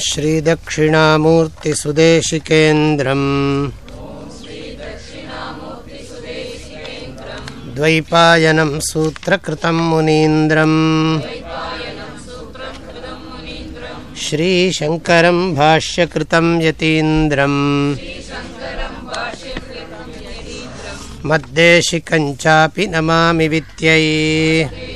श्रीदक्षिणामूर्तिसुदेशिकेन्द्रम्। द्वैपायनं सूत्रकृतं मुनीन्द्रम्। श्रीशङ्करं भाष्यकृतं यतीन्द्रम्। मद्देशिकञ्चापि नमामि वित्यै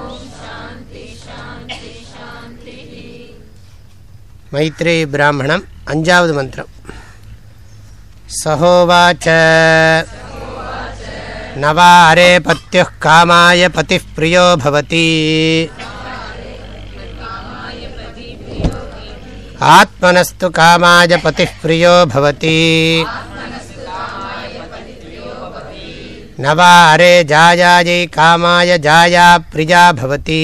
மைத்ரேயி பிராமணம் அஞ்சாவது மந்திரம் சகோவாச்ச நவாரே பத்யு காமாய பதி பிரியோ பவதி ஆத்மனஸ்து காமாய பதி பிரியோ பவதி நவாரே ஜாயாயை காமாய ஜாயா பிரியா பவதி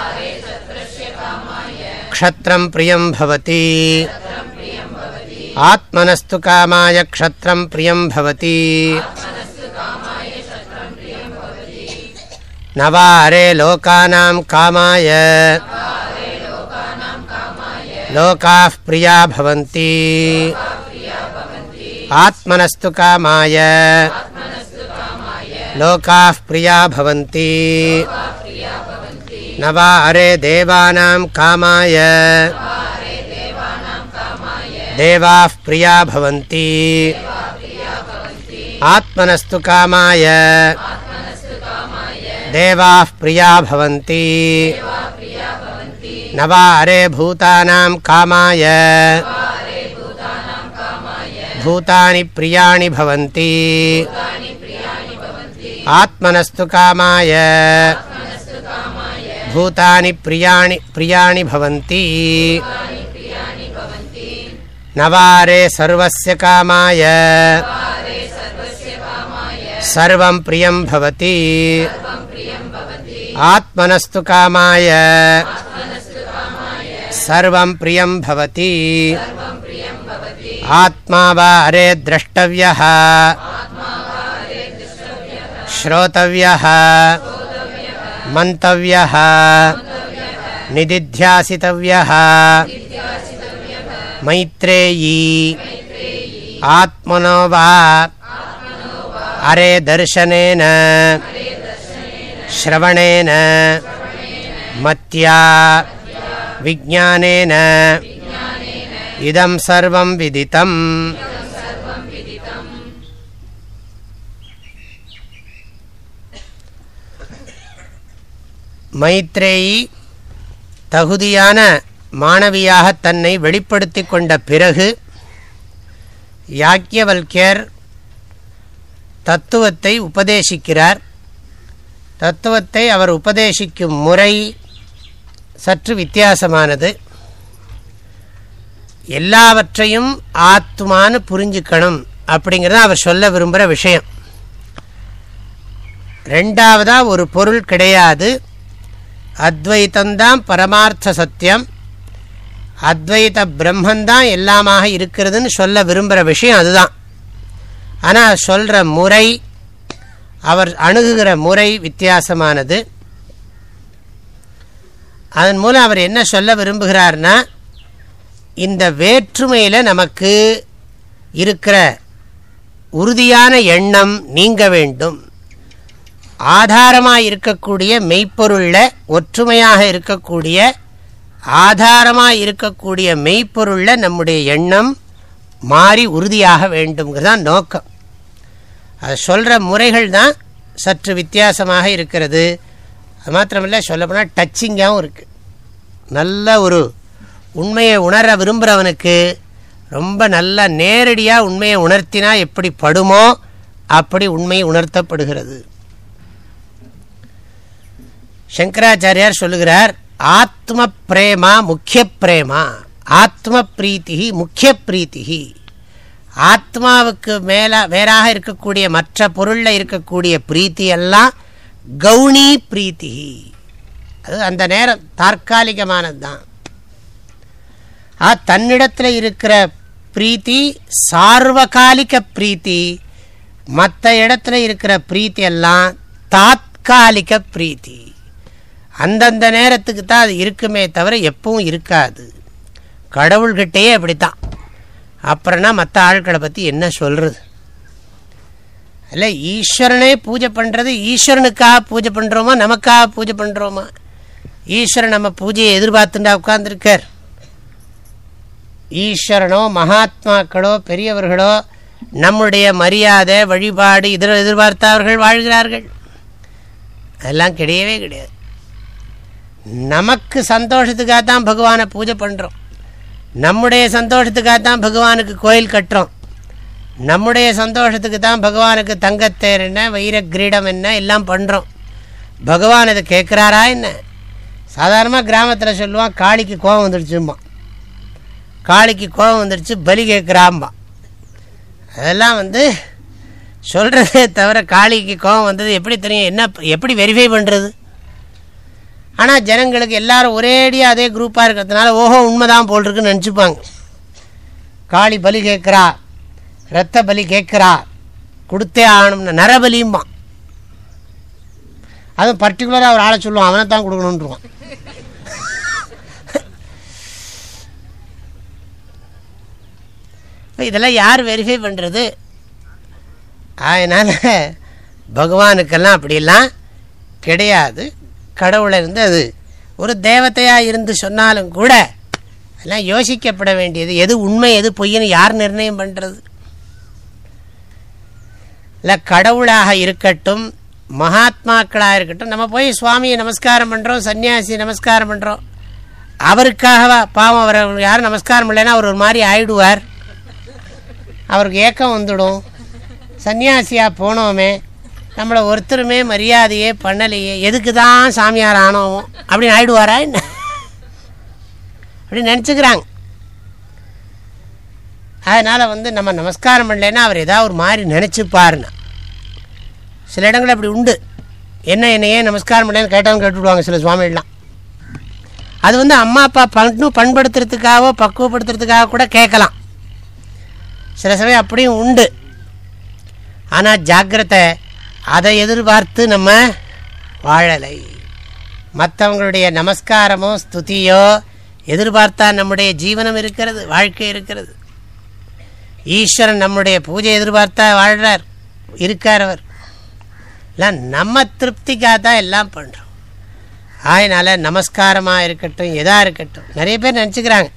क्षत्रं प्रियं भवति। आत्मनस्तु कामाय क्षत्रं प्रियं भवति। नवारे लोकानां कामाय। लोकाः प्रिया भवन्ति। आत्मनस्तु कामाय। लोकाः प्रिया भवन्ति। नवारे देवानां कामाय। देवाः प्रिया भवन्ति। आत्मनस्तु कामाय। देवाः प्रिया भवन्ति। नवारे भूतानां कामाय। भूतानि प्रियाणि भवन्ति। आत्मनस्तु कामाय। भूतानि प्रियाणि प्रियाणि भवन्ति। नवारे सर्वस्य कामाय। सर्वं प्रियं भवति। आत्मनस्तु कामाय। सर्वं प्रियं भवति। आत्मा वा अरे द्रष्टव्यः। श्रोतव्यः मन्तव्यः। निदिध्यासितव्यः। मैत्रेयी। आत्मनो वा अरे दर्शनेन। श्रवणेन। मत्या। विज्ञानेन। इदं सर्वं विदितम् மைத்ரேயி தகுதியான மாணவியாக தன்னை வெளிப்படுத்தி கொண்ட பிறகு யாக்கியவல்யர் தத்துவத்தை உபதேசிக்கிறார். தத்துவத்தை அவர் உபதேசிக்கும் முறை சற்று வித்தியாசமானது. எல்லாவற்றையும் ஆத்மானு புரிஞ்சுக்கணும் அப்படிங்கிறத அவர் சொல்ல விரும்புகிற விஷயம். ரெண்டாவதாக ஒரு பொருள் கிடையாது. அத்வைத்தந்தான் பரமார்த்த சத்தியம். அத்வைத பிரம்மந்தான் எல்லாமாக இருக்கிறதுன்னு சொல்ல விரும்புகிற விஷயம் அதுதான். ஆனால் சொல்கிற முறை அவர் அணுகுகிற முறை வித்தியாசமானது. அதன் மூலம் அவர் என்ன சொல்ல விரும்புகிறார்னா இந்த வேற்றுமையில் நமக்கு இருக்கிற உறுதியான எண்ணம் நீங்க வேண்டும். ஆதாரமாக இருக்கக்கூடிய மெய்ப்பொருளில் ஒற்றுமையாக இருக்கக்கூடிய ஆதாரமாக இருக்கக்கூடிய மெய்ப்பொருளில் நம்முடைய எண்ணம் மாறி உறுதியாக வேண்டும்ங்கிறதான் நோக்கம். அது சொல்கிற முறைகள் தான் சற்று வித்தியாசமாக இருக்கிறது. அது மாத்திரமில்லை சொல்லப்போனால் டச்சிங்காகவும் இருக்குது நல்ல ஒரு உண்மையை உணர விரும்புகிறவனுக்கு ரொம்ப நல்லா நேரடியாக உண்மையை உணர்த்தினா எப்படி படுமோ அப்படி உண்மை உணர்த்தப்படுகிறது. சங்கராச்சாரியார் சொல்லுகிறார் ஆத்ம பிரேமா முக்கிய பிரேமா ஆத்ம பிரீத்தி முக்கிய பிரீத்தி ஆத்மாவுக்கு மேல வேறாக இருக்கக்கூடிய மற்ற பொருளில் இருக்கக்கூடிய பிரீத்தி எல்லாம் கவுனி பிரீத்தி அது அந்த நேரம் தற்காலிகமானது தான் ஆ தன்னிடத்தில் இருக்கிற பிரீத்தி சார்வகாலிக பிரீத்தி மற்ற இடத்துல இருக்கிற பிரீத்தி எல்லாம் தாத்காலிக பிரீத்தி. அந்தந்த நேரத்துக்கு தான் அது இருக்குமே தவிர எப்பவும் இருக்காது. கடவுள்கிட்டேயே அப்படித்தான். அப்புறம்னா மற்ற ஆட்களை பற்றி என்ன சொல்கிறது இல்லை ஈஸ்வரனே பூஜை பண்ணுறது ஈஸ்வரனுக்காக பூஜை பண்ணுறோமா நமக்காக பூஜை பண்ணுறோமா ஈஸ்வரன் நம்ம பூஜையை எதிர்பார்த்துண்டா உட்கார்ந்துருக்கார். ஈஸ்வரனோ மகாத்மாக்களோ பெரியவர்களோ நம்முடைய மரியாதை வழிபாடு இதர எதிர்பார்த்து அவர்கள் வாழ்கிறார்கள். அதெல்லாம் கிடையவே கிடையாது. நமக்கு சந்தோஷத்துக்காக தான் பகவானை பூஜை பண்ணுறோம் நம்முடைய சந்தோஷத்துக்காக தான் பகவானுக்கு கோயில் கட்டுறோம். நம்முடைய சந்தோஷத்துக்கு தான் பகவானுக்கு தங்கத்தேர் என்ன வைர கிரீடம் என்ன எல்லாம் பண்ணுறோம் பகவான் இதை கேட்குறாரா என்ன? சாதாரணமாக கிராமத்தில் சொல்லுவான் காளிக்கு கோபம் வந்துடுச்சும்மா. காளிக்கு கோபம் வந்துடுச்சு பலி கேட்குறாம்பா அதெல்லாம் வந்து சொல்கிறதே தவிர காளிக்கு கோபம் வந்தது எப்படி தெரியும்? என்ன எப்படி வெரிஃபை பண்ணுறது ஆனால் ஜனங்களுக்கு எல்லாரும் ஒரேடியாக அதே குரூப்பாக இருக்கிறதுனால ஓஹோ உண்மைதான் போல் இருக்குன்னு நினச்சிப்பாங்க. காளி பலி கேட்குறா ரத்த பலி கேட்குறா கொடுத்தே ஆகணும்னா நரபலியும்பான் அதுவும் பர்டிகுலராக ஒரு ஆளை சொல்லுவான் அவனை தான் கொடுக்கணுன்றான் இதெல்லாம் யார் வெரிஃபை பண்ணுறது அதனால் பகவானுக்கெல்லாம் அப்படிலாம் கிடையாது. கடவுளை இருந்து அது ஒரு தேவத்தையாக இருந்து சொன்னாலும் கூட அதெல்லாம் யோசிக்கப்பட வேண்டியது. எது உண்மை எது பொய்ன்னு யார் நிர்ணயம் பண்ணுறது இல்லை கடவுளாக இருக்கட்டும் மகாத்மாக்களாக இருக்கட்டும் நம்ம போய் சுவாமியை நமஸ்காரம் பண்ணுறோம் சன்னியாசி நமஸ்காரம் பண்ணுறோம் அவருக்காகவா பாவம் அவர் யாரும் நமஸ்காரம் இல்லைன்னா அவர் ஒரு மாதிரி ஆயிடுவார். அவருக்கு ஏக்கம் வந்துடும். சன்னியாசியாக போனோமே நம்மளை ஒருத்தருமே மரியாதையே பண்ணலையே. எதுக்கு தான் சாமியார் ஆனோம். அப்படின்னு ஆயிடுவாரா என்ன? அப்படின்னு நினச்சிக்கிறாங்க. அதனால் வந்து நம்ம நமஸ்காரம் பண்ணலைன்னா அவர் ஏதாவது ஒரு மாதிரி நினச்சிப்பாருன்னா. சில இடங்கள் அப்படி உண்டு. என்ன என்னையே நமஸ்காரம் பண்ணலன்னு கேட்டவங்க கேட்டுவிடுவாங்க சில சுவாமிகள்லாம். அது வந்து அம்மா அப்பா பண்ணு பண்படுத்துறதுக்காகவோ பக்குவப்படுத்துறதுக்காக கூட கேட்கலாம். சில சமயம் அப்படியும் உண்டு. ஆனால் ஜாக்கிரதை அதை எதிர்பார்த்து நம்ம வாழலை. மற்றவங்களுடைய நமஸ்காரமோ ஸ்துதியோ எதிர்பார்த்தா நம்முடைய ஜீவனம் இருக்கிறது வாழ்க்கை இருக்கிறது. ஈஸ்வரன் நம்முடைய பூஜை எதிர்பார்த்தா வாழ்கிறார் இருக்கார் அவர். எல்லாம் நம்ம திருப்திக்காக தான் எல்லாம் பண்ணுறோம் அதனால் நமஸ்காரமாக இருக்கட்டும் எதாக இருக்கட்டும் நிறைய பேர் நினச்சிக்கிறாங்க.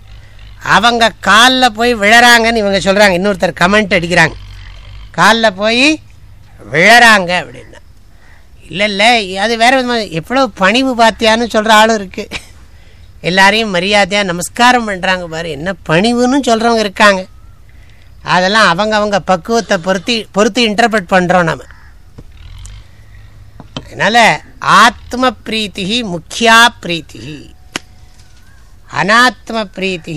அவங்க காலில் போய் விழறாங்கன்னு இவங்க சொல்கிறாங்க இன்னொருத்தர் கமெண்ட் அடிக்கிறாங்க. காலில் போய் விழறாங்க அப்படின்னா. இல்லை இல்லை அது வேறு விதமாக எவ்வளோ பணிவு பார்த்தியான்னு சொல்கிற ஆளும் இருக்குது எல்லாரையும் மரியாதையாக நமஸ்காரம் பண்ணுறாங்க பாரு என்ன பணிவுன்னு சொல்கிறவங்க இருக்காங்க. அதெல்லாம் அவங்க அவங்க பக்குவத்தை பொருத்தி பொறுத்து இன்டர்பிரட் பண்ணுறோம் நம்ம அதனால் ஆத்ம பிரீத்தி முக்கியா பிரீத்தி அனாத்ம பிரீத்தி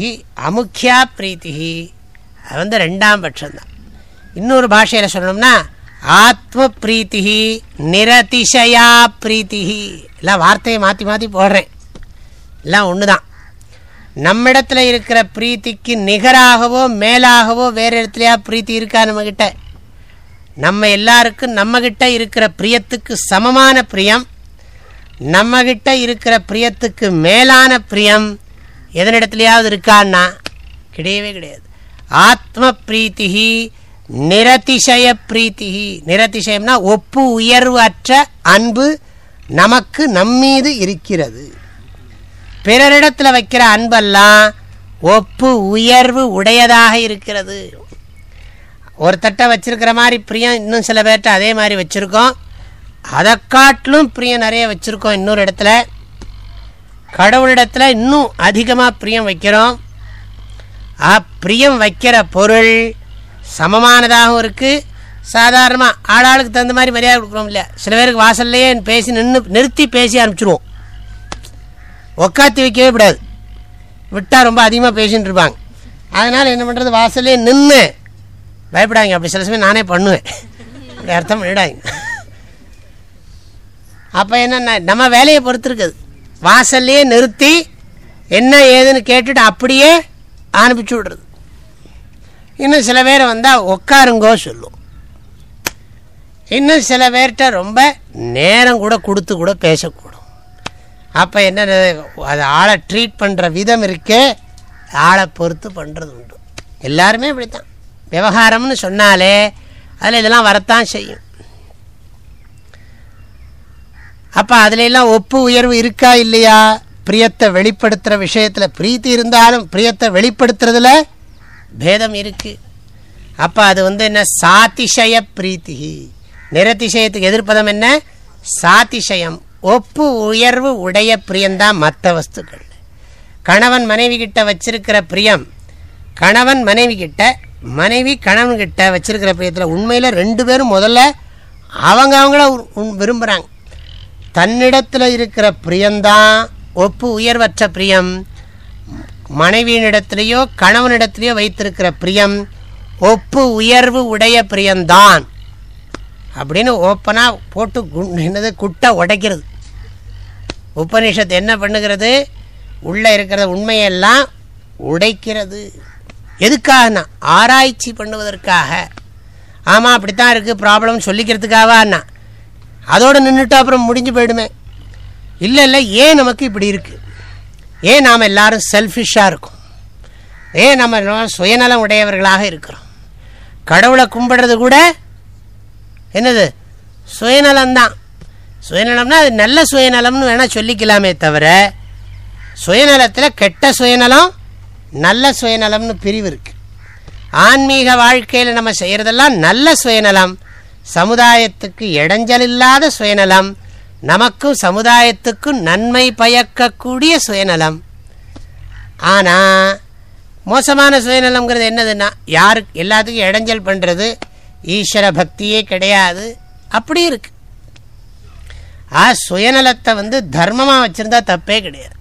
அமுக்கியா பிரீத்தி அது வந்து ரெண்டாம் பட்சம்தான். இன்னொரு பாஷையில் சொல்லணும்னா ஆத்ம பிரீத்தி நிரதிசயா பிரீத்தி எல்லாம் வார்த்தையை மாற்றி மாற்றி போடுறேன். எல்லாம் ஒன்று தான் நம்மிடத்துல இருக்கிற பிரீத்திக்கு நிகராகவோ மேலாகவோ வேறு இடத்துலையா பிரீத்தி இருக்கா நம்மக்கிட்ட நம்ம எல்லாருக்கும் நம்மக்கிட்ட இருக்கிற பிரியத்துக்கு சமமான பிரியம் நம்மக்கிட்ட இருக்கிற பிரியத்துக்கு மேலான பிரியம் எதனிடத்துலையாவது இருக்கான்னா கிடையவே கிடையாது. ஆத்ம பிரீத்தி நிரதிசய பிரீத்தி. நிரதிசயம்னா ஒப்பு உயர்வு அற்ற அன்பு நமக்கு நம்மீது இருக்கிறது. பிறரிடத்தில் வைக்கிற அன்பெல்லாம் ஒப்பு உயர்வு உடையதாக இருக்கிறது. ஒரு தட்டை வச்சிருக்கிற மாதிரி பிரியம் இன்னும் சில பேர்கிட்ட அதே மாதிரி வச்சுருக்கோம். அதை காட்டிலும் பிரியம் நிறைய வச்சுருக்கோம் இன்னொரு இடத்துல. கடவுளிடத்தில் இன்னும் அதிகமாக பிரியம் வைக்கிறோம். பிரியம் வைக்கிற பொருள் சமமானதாகவும் இருக்குது சாதாரணமாக ஆளாளுக்கு தகுந்த மாதிரி மரியாதை கொடுக்குறோம் இல்லையா சில பேருக்கு வாசல்லையே பேசி நின்று நிறுத்தி பேசி அனுப்பிச்சிடுவோம் உக்காத்தி வைக்கவே கூடாது. விட்டால் ரொம்ப அதிகமாக பேசின்னு இருப்பாங்க. அதனால் என்ன பண்ணுறது வாசல்லே நின்று பயப்படாங்க அப்படி சில சமயம் நானே பண்ணுவேன். அப்படி அர்த்தம் பண்ணிடாங்க அப்போ என்னென்ன நம்ம வேலையை பொறுத்துருக்குது வாசல்லையே நிறுத்தி என்ன ஏதுன்னு கேட்டுட்டு அப்படியே அனுப்பிச்சி விடுறது. இன்னும் சில பேர் வந்தால் உட்காருங்கோ சொல்லும். இன்னும் சில பேர்கிட்ட ரொம்ப நேரம் கூட கொடுத்து கூட பேசக்கூடும். அப்போ என்ன அது ஆளை ட்ரீட் பண்ணுற விதம் இருக்கே ஆளை பொறுத்து பண்ணுறது உண்டு. எல்லாருமே இப்படி தான் விவகாரம்னு சொன்னாலே அதில் இதெல்லாம் வரத்தான் செய்யும். அப்போ அதுலெல்லாம் ஒப்பு உயர்வு இருக்கா இல்லையா? பிரியத்தை வெளிப்படுத்துகிற விஷயத்தில் பிரீத்தி இருந்தாலும் பிரியத்தை வெளிப்படுத்துறதுல பேதம் இருக்கு. அப்போ அது வந்து என்ன? சாதிஷய பிரீத்தி நிறதிசயத்துக்கு எதிர்ப்பதம் என்ன? சாதிஷயம் ஒப்பு உயர்வு உடைய பிரியம்தான் மற்ற வஸ்துக்கள். கணவன் மனைவி கிட்ட வச்சிருக்கிற பிரியம் கணவன் மனைவி கிட்ட மனைவி கணவன் கிட்ட வச்சிருக்கிற பிரியத்தில் உண்மையில் ரெண்டு பேரும் முதல்ல அவங்க அவங்கள விரும்புகிறாங்க தன்னிடத்தில் இருக்கிற பிரியம்தான் ஒப்பு உயர்வற்ற பிரியம். மனைவியினிடத்திலேயோ கணவனிடத்திலேயோ வைத்திருக்கிற பிரியம் ஒப்பு உயர்வு உடைய பிரியம்தான். அப்படின்னு ஓப்பனாக போட்டு என்னது குட்டை உடைக்கிறது. உபனிஷத்து என்ன பண்ணுகிறது? உள்ளே இருக்கிற உண்மையெல்லாம் உடைக்கிறது. எதுக்காகனா? ஆராய்ச்சி பண்ணுவதற்காக. ஆமாம் அப்படித்தான் இருக்குது ப்ராப்ளம் சொல்லிக்கிறதுக்காகவான்னா. அதோடு நின்றுட்டு அப்புறம் முடிஞ்சு போயிடுமே. இல்லை இல்லை ஏன் நமக்கு இப்படி இருக்குது ஏன் நாம் எல்லாரும் செல்ஃபிஷாக இருக்கும்? ஏன் நம்ம சுயநலம் உடையவர்களாக இருக்கிறோம்? கடவுளை கும்பிடுறது கூட என்னது? சுயநலம்தான். சுயநலம்னா அது நல்ல சுயநலம்னு வேணால் சொல்லிக்கலாமே தவிர சுயநலத்தில் கெட்ட சுயநலம் நல்ல சுயநலம்னு பிரிவு இருக்கு. ஆன்மீக வாழ்க்கையில் நம்ம செய்கிறதெல்லாம் நல்ல சுயநலம் சமுதாயத்துக்கு இடைஞ்சல் இல்லாத சுயநலம் நமக்கும் சமுதாயத்துக்கும் நன்மை பயக்கக்கூடிய சுயநலம். ஆனால் மோசமான சுயநலம்ங்கிறது என்னதுன்னா யாருக்கு எல்லாத்துக்கும் இடைஞ்சல் பண்ணுறது ஈஸ்வர பக்தியே கிடையாது. அப்படி இருக்கு. ஆ சுயநலத்தை வந்து தர்மமாக வச்சுருந்தா தப்பே கிடையாது.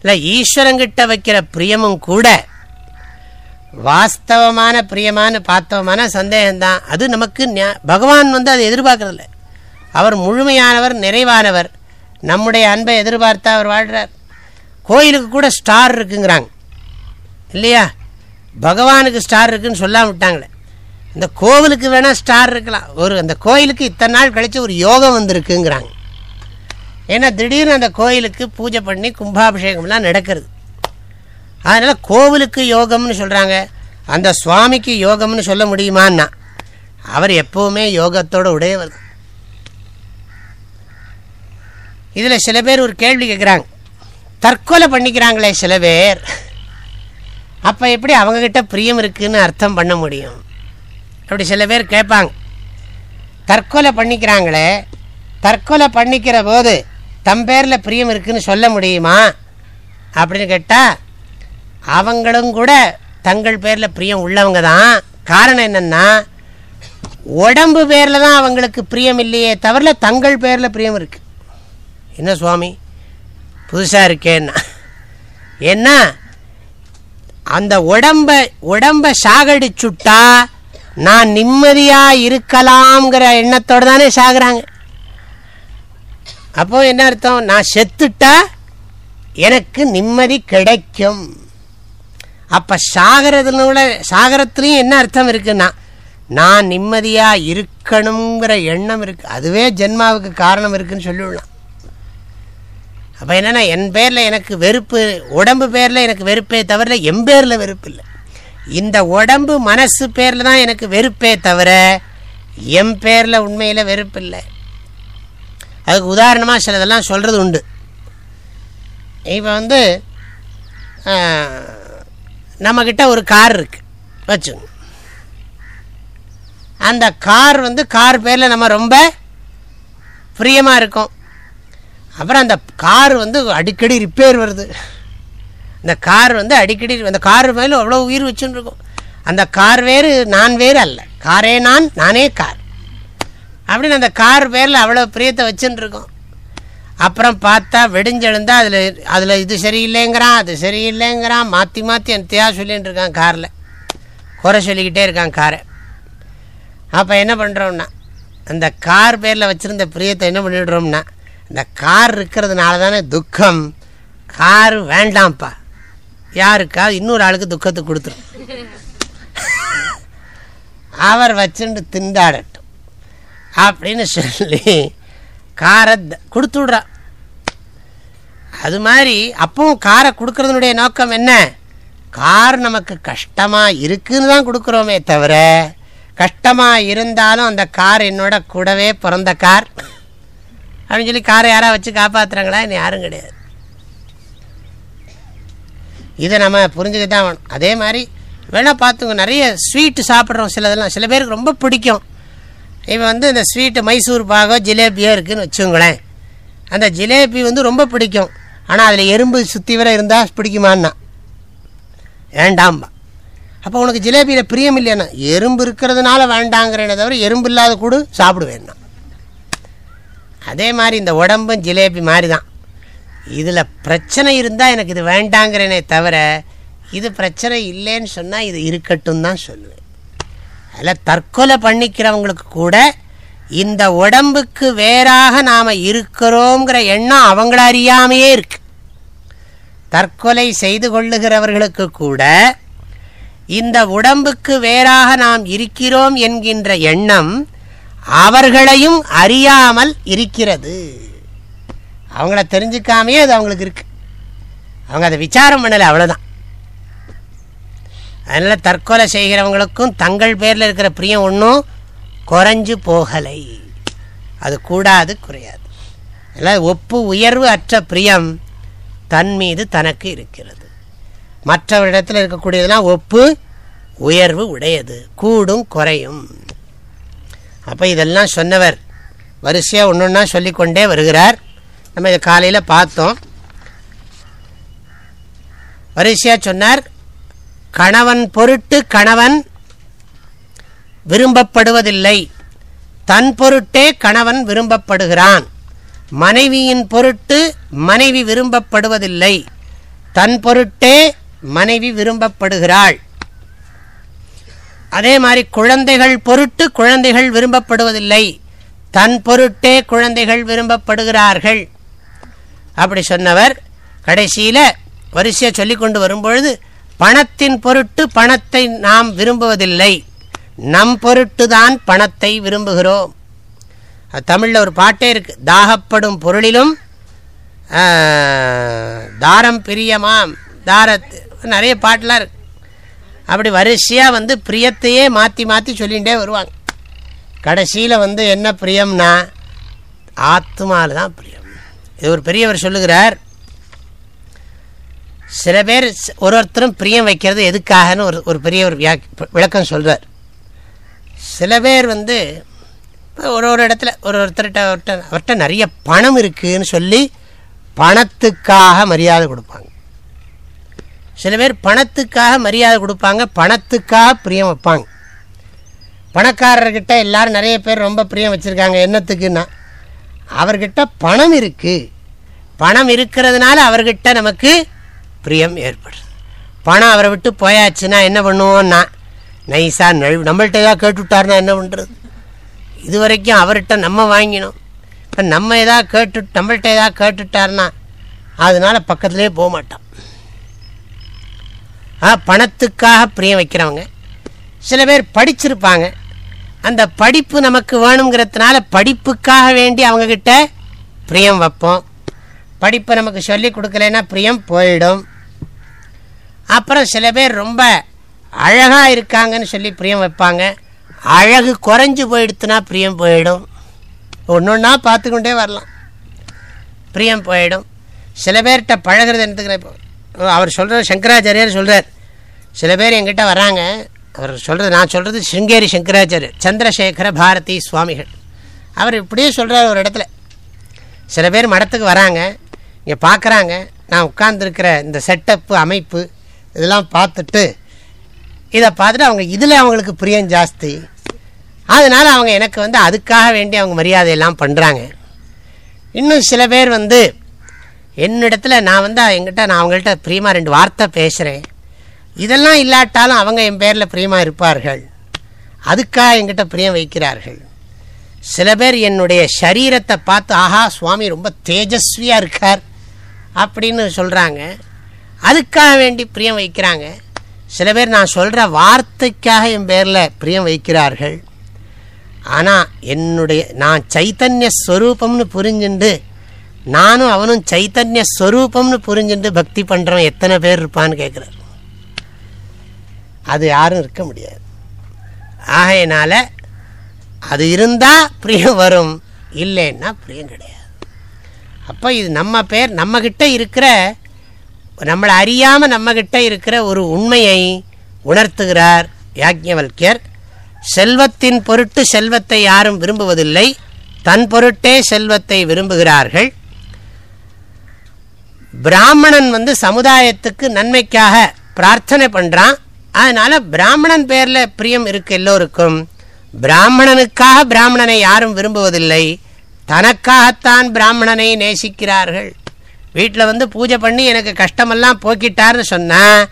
இல்லை ஈஸ்வரங்கிட்ட வைக்கிற பிரியமும் கூட வாஸ்தவமான பிரியமான பார்த்தவமான சந்தேகம்தான். அது நமக்கு பகவான் வந்து அதை எதிர்பார்க்கறதில்லை. அவர் முழுமையானவர் நிறைவானவர். நம்முடைய அன்பை எதிர்பார்த்து அவர் வாழ்கிறார் கோயிலுக்கு கூட ஸ்டார் இருக்குங்கிறாங்க. இல்லையா? பகவானுக்கு ஸ்டார் இருக்குன்னு சொல்லாம விட்டாங்களே. இந்த கோவிலுக்கு வேணால் ஸ்டார் இருக்கலாம். ஒரு அந்த கோயிலுக்கு இத்தனை நாள் கழித்து ஒரு யோகம் வந்திருக்குங்கிறாங்க. ஏன்னா திடீர்னு அந்த கோயிலுக்கு பூஜை பண்ணி கும்பாபிஷேகம்லாம் நடக்கிறது. அதனால் கோவிலுக்கு யோகம்னு சொல்கிறாங்க அந்த சுவாமிக்கு யோகம்னு சொல்ல முடியுமான்னா அவர் எப்போவுமே யோகத்தோடு உடையவர். இதில் சில பேர் ஒரு கேள்வி கேட்குறாங்க தற்கொலை பண்ணிக்கிறாங்களே சில பேர். அப்போ எப்படி அவங்கக்கிட்ட பிரியம் இருக்குதுன்னு அர்த்தம் பண்ண முடியும்? அப்படி சில பேர் கேட்பாங்க. தற்கொலை பண்ணிக்கிறாங்களே தற்கொலை பண்ணிக்கிற போது தம் பேரில் பிரியம் இருக்குதுன்னு சொல்ல முடியுமா? அப்படின்னு கேட்டால் அவங்களும் கூட தங்கள் பேரில் பிரியம் உள்ளவங்க தான். காரணம் என்னென்னா உடம்பு பேரில் தான் அவங்களுக்கு பிரியம் இல்லையே தவிர தங்கள் பேரில் பிரியம் இருக்குது என்ன சுவாமி? புதுசாக இருக்கேன்னா. ஏன்னா அந்த உடம்ப உடம்ப சாகடிச்சுட்டா நான் நிம்மதியாக இருக்கலாம்ங்கிற எண்ணத்தோடு தானே சாகுறாங்க. அப்போ என்ன அர்த்தம்? நான் செத்துட்டா எனக்கு நிம்மதி கிடைக்கும். அப்போ சாகிறதுல சாகரத்துலேயும் என்ன அர்த்தம் இருக்குன்னா நான் நிம்மதியாக இருக்கணுங்கிற எண்ணம் இருக்குது அதுவே ஜென்மாவுக்கு காரணம் இருக்குதுன்னு சொல்லிவிடலாம் அப்போ என்னென்னா என் பேரில் எனக்கு வெறுப்பு உடம்பு பேரில் எனக்கு வெறுப்பே தவிர என் பேரில் வெறுப்பு இல்லை. இந்த உடம்பு மனசு பேரில் தான் எனக்கு வெறுப்பே தவிர என் பேரில் உண்மையில் வெறுப்பு இல்லை. அதுக்கு உதாரணமாக சிலதெல்லாம் சொல்கிறது உண்டு. இப்போ வந்து நம்மக்கிட்ட ஒரு கார் இருக்குது வச்சுங்க அந்த கார் வந்து கார் பேரில் நம்ம ரொம்ப பிரியமாக இருக்கோம். அப்புறம் அந்த கார் வந்து அடிக்கடி ரிப்பேர் வருது. இந்த கார் வந்து அடிக்கடி அந்த கார் மேலே அவ்வளோ உயிர் வச்சுன்னு இருக்கும் அந்த கார் வேறு நான் வேறு அல்ல. காரே நான் நானே கார். அப்படின்னு அந்த கார் பேரில் அவ்வளோ பிரியத்தை வச்சுன்னு இருக்கோம் அப்புறம் பார்த்தா வெடிஞ்செழுந்தா அதில் அதில் இது சரியில்லைங்கிறான் அது சரியில்லைங்கிறான் மாற்றி மாற்றி என்த்தையாக சொல்லிகிட்டு இருக்கான் காரில். குறை சொல்லிக்கிட்டே இருக்கான் காரை. அப்போ என்ன பண்ணுறோம்னா அந்த கார் பேரில் வச்சுருந்த பிரியத்தை என்ன பண்ணிடுறோம்னா இந்த கார் இருக்கிறதுனால தானே துக்கம். கார் வேண்டாம்ப்பா. யாருக்கா? இன்னொரு ஆளுக்கு துக்கத்தை கொடுத்துரும். அவர் வச்சுட்டு திண்டாடட்டும். அப்படின்னு சொல்லி காரை கொடுத்து விட்றா. அது மாதிரி அப்பவும் காரை கொடுக்கறதுனுடைய நோக்கம் என்ன? கார் நமக்கு கஷ்டமாக இருக்குன்னு தான் கொடுக்குறோமே தவிர கஷ்டமாக இருந்தாலும் அந்த கார் என்னோட கூடவே பிறந்த கார். அப்படின்னு சொல்லி காரை யாராவது வச்சு காப்பாற்றுறாங்களா இன்னும் யாரும் கிடையாது. இதை நம்ம புரிஞ்சுக்க தான் வேணும் அதே மாதிரி வேணால் பார்த்துங்க நிறைய ஸ்வீட்டு சாப்பிட்றோம் சிலதெல்லாம். சில பேருக்கு ரொம்ப பிடிக்கும். இப்போ வந்து இந்த ஸ்வீட்டு மைசூர் பாகோ ஜிலேபியோ இருக்குதுன்னு வச்சுங்களேன் அந்த ஜிலேபி வந்து ரொம்ப பிடிக்கும். ஆனால் அதில் எறும்பு சுற்றி வர இருந்தால் பிடிக்குமான்னா? வேண்டாம்பா. அப்போ உனக்கு ஜிலேபியில் பிரியம் இல்லையா எறும்பு இருக்கிறதுனால வேண்டாங்கிறேனே தவிர எறும்பு இல்லாத கூட சாப்பிடுவேன் அதே மாதிரி இந்த உடம்பும் ஜிலேபி மாதிரி தான் இதில் பிரச்சனை இருந்தால் எனக்கு இது வேண்டாங்கிறேனே தவிர இது பிரச்சனை இல்லைன்னு சொன்னால் இது இருக்கட்டும் தான் சொல்லுவேன். அதில் தற்கொலை பண்ணிக்கிறவங்களுக்கு கூட இந்த உடம்புக்கு வேறாக நாம் இருக்கிறோங்கிற எண்ணம் அவங்கள அறியாமையே இருக்கு. தற்கொலை செய்து கொள்ளுகிறவர்களுக்கு கூட இந்த உடம்புக்கு வேறாக நாம் இருக்கிறோம் என்கின்ற எண்ணம் அவர்களையும் அறியாமல் இருக்கிறது. அவங்கள தெரிஞ்சுக்காமையே அது அவங்களுக்கு இருக்கு. அவங்க அதை விசாரம் பண்ணலை அவ்வளோதான் அதனால் தற்கொலை செய்கிறவங்களுக்கும் தங்கள் பேரில் இருக்கிற பிரியம் ஒன்றும் குறைஞ்சு போகலை. அது கூடாது குறையாது. அதனால் ஒப்பு உயர்வு அற்ற பிரியம் தன் மீது தனக்கு இருக்கிறது. மற்றவரிடத்தில் இருக்கக்கூடியதெல்லாம் ஒப்பு உயர்வு உடையது. கூடும் குறையும். அப்போ இதெல்லாம் சொன்னவர். வரிசையாக ஒன்று ஒன்றா சொல்லிக்கொண்டே வருகிறார். நம்ம இதை காலையில் பார்த்தோம். வரிசையாக சொன்னார் கணவன் பொருட்டு கணவன் விரும்பப்படுவதில்லை. தன் பொருட்டே கணவன் விரும்பப்படுகிறான். மனைவியின் பொருட்டு மனைவி விரும்பப்படுவதில்லை. தன் பொருட்டே மனைவி விரும்பப்படுகிறாள். அதே மாதிரி குழந்தைகள் பொருட்டு குழந்தைகள் விரும்பப்படுவதில்லை. தன் பொருட்டே குழந்தைகள் விரும்பப்படுகிறார்கள். அப்படி சொன்னவர் கடைசியில் வரிசையை சொல்லி கொண்டு வரும்பொழுது பணத்தின் பொருட்டு பணத்தை நாம் விரும்புவதில்லை. நம் பொருட்டு தான் பணத்தை விரும்புகிறோம். தமிழில் ஒரு பாட்டே இருக்கு. தாகப்படும் பொருளிலும் தாரம் பிரியமாம் தாரத்து நிறைய பாட்டெலாம் இருக்கு. அப்படி வரிசையாக வந்து பிரியத்தையே மாற்றி மாற்றி சொல்லிகிட்டே வருவாங்க. கடைசியில் வந்து என்ன பிரியம்னா ஆத்மாவில் தான் பிரியம். இது ஒரு பெரியவர் சொல்லுகிறார் சில பேர் ஒரு ஒருத்தரும் பிரியம் வைக்கிறது எதுக்காகன்னு ஒரு ஒரு பெரிய ஒரு விளக்கம் சொல்கிறார் சில பேர் வந்து ஒரு ஒரு இடத்துல ஒரு ஒருத்தர்கிட்ட அவர்கிட்ட அவர்கிட்ட நிறைய பணம் இருக்குதுன்னு சொல்லி பணத்துக்காக மரியாதை கொடுப்பாங்க. சில பேர் பணத்துக்காக மரியாதை கொடுப்பாங்க பணத்துக்காக பிரியம் வைப்பாங்க. பணக்காரர்கிட்ட எல்லாரும் நிறைய பேர் ரொம்ப பிரியம் வச்சுருக்காங்க. என்னத்துக்குன்னா அவர்கிட்ட பணம் இருக்குது பணம் இருக்கிறதுனால அவர்கிட்ட நமக்கு பிரியம் ஏற்படுது. பணம் அவரை விட்டு போயாச்சுன்னா என்ன பண்ணுவோன்னா நைஸாக நழுவு நம்மள்ட்ட ஏதாவது கேட்டுவிட்டாருன்னா என்ன பண்ணுறது இது வரைக்கும் அவர்கிட்ட நம்ம வாங்கினோம். இப்போ நம்ம எதாவது கேட்டு நம்மள்ட்ட ஏதாவது கேட்டுட்டாருன்னா அதனால் பக்கத்துலேயே போக மாட்டோம் பணத்துக்காக பிரியம் வைக்கிறவங்க. சில பேர் படிச்சிருப்பாங்க. அந்த படிப்பு நமக்கு வேணுங்கிறதுனால படிப்புக்காக வேண்டி அவங்கக்கிட்ட பிரியம் வைப்போம். படிப்பை நமக்கு சொல்லி கொடுக்கலன்னா பிரியம் போயிடும். அப்புறம் சில பேர் ரொம்ப அழகாக இருக்காங்கன்னு சொல்லி பிரியம் வைப்பாங்க. அழகு குறைஞ்சி போயிடுத்துனா பிரியம் போயிடும். ஒன்று ஒன்றா பார்த்துக்கொண்டே வரலாம். பிரியம் போயிடும். சில பேர்கிட்ட பழகிறது என்னத்துக்கு அவர் சொல்கிற சங்கராச்சாரியார் சொல்கிறார் சில பேர் எங்கிட்ட வராங்க. அவர் சொல்கிறது நான் சொல்கிறது சிருங்கேரி சங்கராச்சாரியர் சந்திரசேகர பாரதி சுவாமிகள். அவர் இப்படியே சொல்கிறார் ஒரு இடத்துல. சில பேர் மடத்துக்கு வராங்க. இங்கே பார்க்குறாங்க நான் உட்கார்ந்துருக்கிற இந்த செட்டப்பு அமைப்பு இதெல்லாம் பார்த்துட்டு இதை பார்த்துட்டு அவங்க இதில் அவங்களுக்கு பிரியம் ஜாஸ்தி. அதனால் அவங்க எனக்கு வந்து அதுக்காக வேண்டி அவங்க மரியாதையெல்லாம் பண்ணுறாங்க இன்னும் சில பேர் வந்து என்னிடத்துல நான் வந்து எங்கிட்ட நான் அவங்கள்ட்ட பிரியமாக ரெண்டு வார்த்தை பேசுகிறேன் இதெல்லாம் இல்லாட்டாலும் அவங்க என் பேரில் பிரியமாக இருப்பார்கள். அதுக்காக என்கிட்ட பிரியம் வைக்கிறார்கள். சில பேர் என்னுடைய சரீரத்தை பார்த்து ஆஹா சுவாமி ரொம்ப தேஜஸ்வியாக இருக்கார் அப்படின்னு சொல்கிறாங்க அதுக்காக வேண்டி பிரியம் வைக்கிறாங்க. சில பேர் நான் சொல்கிற வார்த்தைக்காக என் பேரில் பிரியம் வைக்கிறார்கள். ஆனால் என்னுடைய நான் சைத்தன்ய ஸ்வரூபம்னு புரிஞ்சுண்டு நானும் அவனும் சைத்தன்ய ஸ்வரூபம்னு புரிஞ்சுட்டு பக்தி பண்ணுறவன் எத்தனை பேர் இருப்பான்னு கேட்குறாரு அது யாரும் இருக்க முடியாது. ஆகையினால அது இருந்தால் பிரியம் வரும் இல்லைன்னா பிரியம் கிடையாது. அப்போ இது நம்ம பேர் நம்மக்கிட்ட இருக்கிற நம்மளை அறியாமல் நம்மக்கிட்ட இருக்கிற ஒரு உண்மையை உணர்த்துகிறார் யாக்ஞவல்யர் செல்வத்தின் பொருட்டு செல்வத்தை யாரும் விரும்புவதில்லை தன் பொருட்டே செல்வத்தை விரும்புகிறார்கள். பிராமணன் வந்து சமுதாயத்துக்கு நன்மைக்காக பிரார்த்தனை பண்ணுறான் அதனால் பிராமணன் பேரில் பிரியம் இருக்கு எல்லோருக்கும். பிராமணனுக்காக பிராமணனை யாரும் விரும்புவதில்லை. தனக்காகத்தான் பிராமணனை நேசிக்கிறார்கள். வீட்டில் வந்து பூஜை பண்ணி எனக்கு கஷ்டமெல்லாம் போக்கிட்டார்னு சொன்னால்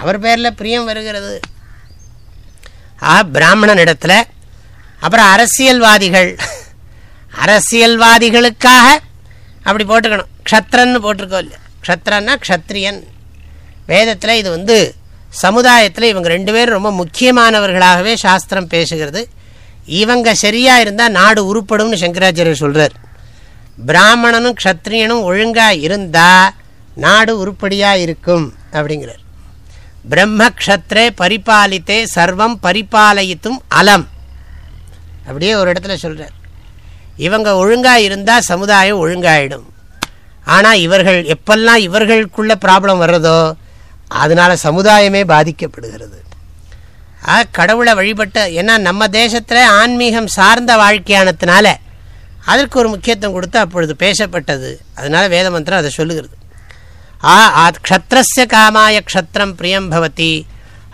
அவர் பேரில் பிரியம் வருகிறது. ஆ பிராமணன் இடத்துல அப்புறம் அரசியல்வாதிகள். அரசியல்வாதிகளுக்காக அப்படி போட்டுக்கணும். க்ஷத்ரன்னு போட்டிருக்கோம் இல்லையா? க்ஷத்ரன்னா க்ஷத்ரியன். வேதத்தில் இது வந்து சமுதாயத்தில் இவங்க ரெண்டு பேரும் ரொம்ப முக்கியமானவர்களாகவே சாஸ்திரம் பேசுகிறது. இவங்க சரியாக இருந்தால் நாடு உருப்படும்னு சங்கராச்சாரியர் சொல்கிறார் பிராமணனும் க்ஷத்ரியனும் ஒழுங்காக இருந்தால் நாடு உருப்படியாக இருக்கும் அப்படிங்கிறார். பிரம்ம க்ஷத்ரே பரிபாலித்தே சர்வம் பரிபாலயித்தும் அலம். அப்படியே ஒரு இடத்துல சொல்கிறார் இவங்க ஒழுங்காக இருந்தால் சமுதாயம் ஒழுங்காயிடும். ஆனால் இவர்கள் எப்பெல்லாம் இவர்களுக்குள்ள ப்ராப்ளம் வர்றதோ அதனால் சமுதாயமே பாதிக்கப்படுகிறது. ஆ கடவுளை வழிபட்ட ஏன்னா நம்ம தேசத்தில் ஆன்மீகம் சார்ந்த வாழ்க்கையானதுனால அதற்கு ஒரு முக்கியத்துவம் கொடுத்து அப்பொழுது பேசப்பட்டது. அதனால் வேத மந்திரம் அதை சொல்லுகிறது. ஆ க்ஷத்ரஸ்ய காமாய க்ஷத்ரம் பிரியம் பவதி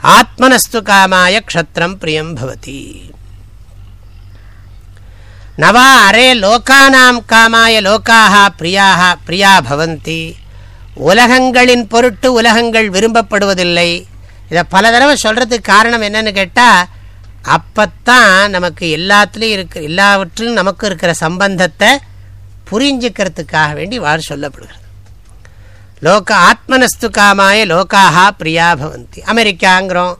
ஆத்மனஸ்து காமாய க்ஷத்ரம் பிரியம் பவதி. நவா அரே லோக்கானாம் காமாய லோக்காக பிரியாக பிரியா பவந்தி. உலகங்களின் பொருட்டு உலகங்கள் விரும்பப்படுவதில்லை. இதை பல தடவை சொல்கிறதுக்கு காரணம் என்னன்னு கேட்டால் அப்பத்தான் நமக்கு எல்லாத்துலேயும் இருக்க எல்லாவற்றிலும் நமக்கு இருக்கிற சம்பந்தத்தை புரிஞ்சுக்கிறதுக்காக வேண்டி வாழ் சொல்லப்படுகிறது. லோக ஆத்மனஸ்து காமாய லோக்காக பிரியா பவந்தி. அமெரிக்காங்கிறோம்.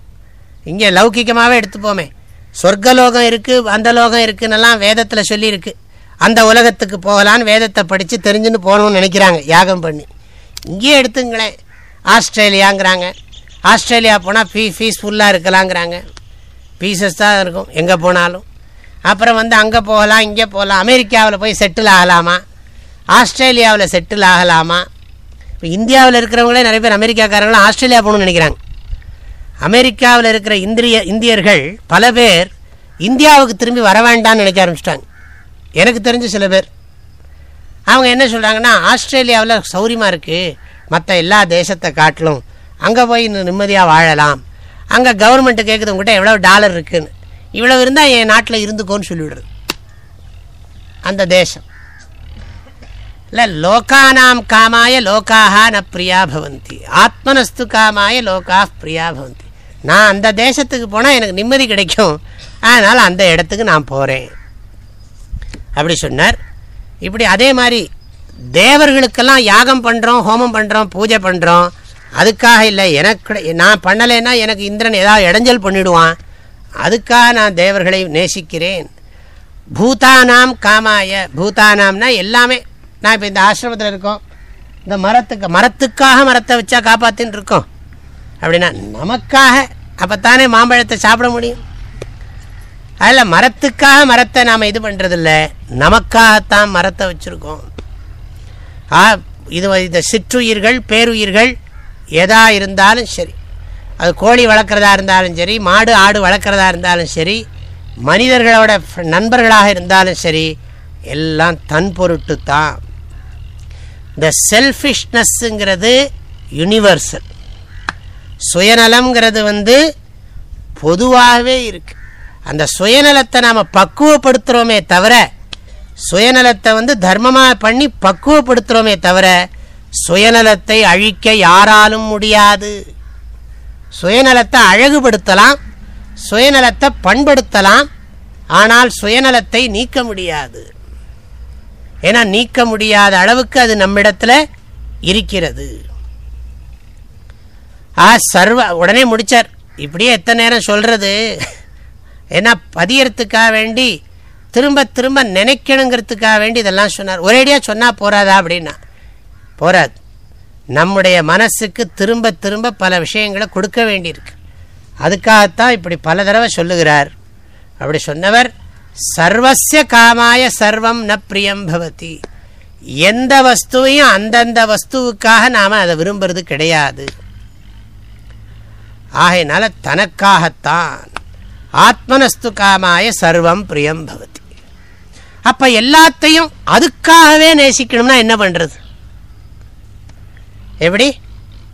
இங்கே லௌகிகமாகவே எடுத்துப்போமே. சொர்க்கலோகம் இருக்குது அந்த லோகம் இருக்குன்னெல்லாம் வேதத்தில் சொல்லியிருக்கு. அந்த உலகத்துக்கு போகலான்னு வேதத்தை படித்து தெரிஞ்சுன்னு போகணும்னு நினைக்கிறாங்க யாகம் பண்ணி. இங்கேயே எடுத்துங்களேன். ஆஸ்திரேலியாங்கிறாங்க. ஆஸ்திரேலியா போனால் ஃபீ ஃபீஸ் ஃபுல்லாக இருக்கலாங்கிறாங்க. பீசஸ் தான் இருக்கும் எங்கே போனாலும். அப்புறம் வந்து அங்கே போகலாம் இங்கே போகலாம். அமெரிக்காவில் போய் செட்டில் ஆகலாமா? ஆஸ்திரேலியாவில் செட்டில் ஆகலாமா? இப்போ இந்தியாவில் இருக்கிறவங்களே நிறைய பேர் அமெரிக்காக்காரங்களும் ஆஸ்திரேலியா போகணும்னு நினைக்கிறாங்க. அமெரிக்காவில் இருக்கிற இந்திரிய இந்தியர்கள் பல பேர் இந்தியாவுக்கு திரும்பி வர வேண்டாம்னு நினைக்க ஆரம்பிச்சிட்டாங்க. எனக்கு தெரிஞ்ச சில பேர். அவங்க என்ன சொல்கிறாங்கன்னா ஆஸ்திரேலியாவில் சௌரியமாக இருக்குது மற்ற எல்லா தேசத்தை காட்டிலும் அங்கே போய் நிம்மதியாக வாழலாம். அங்கே கவர்மெண்ட்டு கேட்குது உங்கள்கிட்ட எவ்வளோ டாலர் இருக்குதுன்னு இவ்வளோ இருந்தால் என் நாட்டில் இருந்துக்கோன்னு சொல்லிவிடுறது. அந்த தேசம். இல்லை லோகானாம் காமாய லோக்காக ந பிரியா பவந்தி. ஆத்மனஸ்து காமாய லோகா பிரியா பவந்தி. நான் அந்த தேசத்துக்கு போனால் எனக்கு நிம்மதி கிடைக்கும். அதனால் அந்த இடத்துக்கு நான் போகிறேன் அப்படி சொன்னார். இப்படி அதே மாதிரி தேவர்களுக்கெல்லாம் யாகம் பண்ணுறோம் ஹோமம் பண்ணுறோம் பூஜை பண்ணுறோம் அதுக்காக இல்லை எனக்கு நான் பண்ணலைன்னா எனக்கு இந்திரன் ஏதாவது இடைஞ்சல் பண்ணிவிடுவான் அதுக்காக நான் தேவர்களை நேசிக்கிறேன். பூதானாம் காமாய பூதானாம்னா எல்லாமே. நான் இப்போ இந்த ஆசிரமத்தில் இருக்கோம். இந்த மரத்துக்கு மரத்துக்காக மரத்தை வச்சா காப்பாற்றின்னு இருக்கோம். அப்படின்னா நமக்காக அப்போத்தானே மாம்பழத்தை சாப்பிட முடியும்? அதில் மரத்துக்காக மரத்தை நாம் இது பண்ணுறதில்ல நமக்காகத்தான் மரத்தை வச்சுருக்கோம். ஆ இது இந்த சிற்றுயிர்கள் பேருயிர்கள் எதா இருந்தாலும் சரி அது கோழி வளர்க்குறதா இருந்தாலும் சரி மாடு ஆடு வளர்க்குறதா இருந்தாலும் சரி மனிதர்களோட நண்பர்களாக இருந்தாலும் சரி எல்லாம் தன் பொருட்டு தான் இந்த செல்ஃபிஷ்னஸ்ங்கிறது யூனிவர்சல். சுயநலம்ங்கிறது வந்து பொதுவாகவே இருக்கு. அந்த சுயநலத்தை நாம் பக்குவப்படுத்துகிறோமே தவிர சுயநலத்தை வந்து தர்மமாக பண்ணி பக்குவப்படுத்துகிறோமே தவிர சுயநலத்தை அழிக்க யாராலும் முடியாது. சுயநலத்தை அழகுபடுத்தலாம் சுயநலத்தை பண்படுத்தலாம் ஆனால் சுயநலத்தை நீக்க முடியாது. ஏன்னா நீக்க முடியாத அளவுக்கு அது நம்மிடத்தில் இருக்கிறது. ஆ சர்வ உடனே முடித்தார் இப்படியே எத்தனை நேரம் சொல்கிறது ஏன்னா பதியறதுக்காக வேண்டி திரும்ப திரும்ப நினைக்கணுங்கிறதுக்காக வேண்டி இதெல்லாம் சொன்னார். ஒரேடியாக சொன்னால் போகாதா அப்படின்னா? போகாது நம்முடைய மனசுக்கு திரும்ப திரும்ப பல விஷயங்களை கொடுக்க வேண்டியிருக்கு. அதுக்காகத்தான் இப்படி பல தடவை சொல்லுகிறார். அப்படி சொன்னவர் சர்வசிய காமாய சர்வம் ந பிரியம் பவதி. எந்த வஸ்துவையும் அந்தந்த வஸ்துவுக்காக நாம் அதை விரும்புறது கிடையாது. ஆகையினால தனக்காகத்தான் ஆத்மனஸ்து காமாய சர்வம் பிரியம் பவதி. அப்ப எல்லாத்தையும் அதுக்காகவே நேசிக்கணும்னா என்ன பண்றது? எப்படி?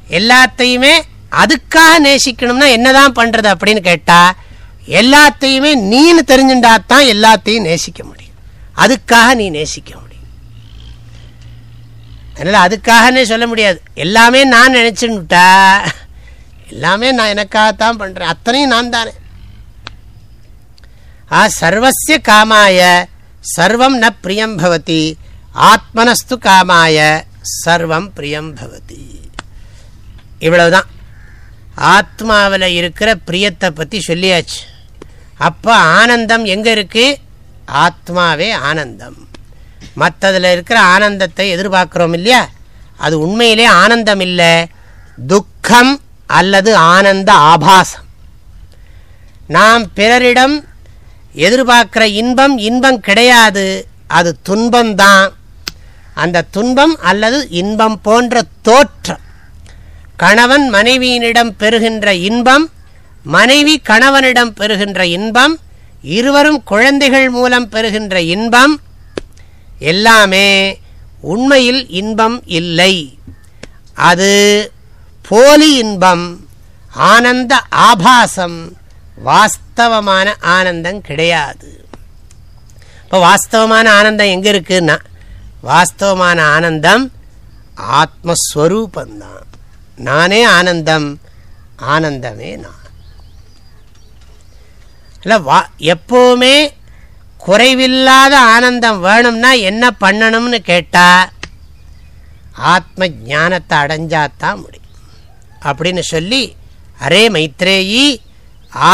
எல்லாத்தையுமே அதுக்காக நேசிக்கணும்னா என்னதான் பண்றது அப்படின்னு கேட்டா எல்லாத்தையுமே நீனு தெரிஞ்சுட்டாத்தான் எல்லாத்தையும் நேசிக்க முடியும். அதுக்காக நீ நேசிக்க முடியும். அதனால் அதுக்காகனே சொல்ல முடியாது. எல்லாமே நான் நினச்சுட்டா எல்லாமே நான் எனக்காகத்தான் பண்ணுறேன் அத்தனையும் நான் தானே ஆ சர்வசிய காமாய சர்வம் ந பிரியம் பவதி. ஆத்மனஸ்து காமாய சர்வம் பிரியம் பவதி. இவ்வளவுதான். ஆத்மாவில் இருக்கிற பிரியத்தை பற்றி சொல்லியாச்சு. அப்போ ஆனந்தம் எங்கே இருக்குது ஆத்மாவே ஆனந்தம். மற்றதில் இருக்கிற ஆனந்தத்தை எதிர்பார்க்குறோம் இல்லையா? அது உண்மையிலே ஆனந்தம் இல்லை துக்கம் அல்லது ஆனந்த ஆபாசம். நாம் பிறரிடம் எதிர்பார்க்கிற இன்பம் இன்பம் கிடையாது. அது துன்பம்தான். அந்த துன்பம் அல்லது இன்பம் போன்ற தோற்றம். கணவன் மனைவியினிடம் பெறுகின்ற இன்பம் மனைவி கணவனிடம் பெறுகின்ற இன்பம் இருவரும் குழந்தைகள் மூலம் பெறுகின்ற இன்பம் எல்லாமே உண்மையில் இன்பம் இல்லை. அது போலி இன்பம் ஆனந்த ஆபாசம் வாஸ்தவமான ஆனந்தம் கிடையாது. இப்போ வாஸ்தவமான ஆனந்தம் எங்கே இருக்குன்னா வாஸ்தவமான ஆனந்தம் ஆத்மஸ்வரூபந்தான். நானே ஆனந்தம் ஆனந்தமே நான். இல்லை வா எப்போவுமே குறைவில்லாத ஆனந்தம் வேணும்னா என்ன பண்ணணும்னு கேட்டால் ஆத்ம ஞானத்தை அடைஞ்சாத்தான் முடியும். அப்படின்னு சொல்லி அரே மைத்ரேயி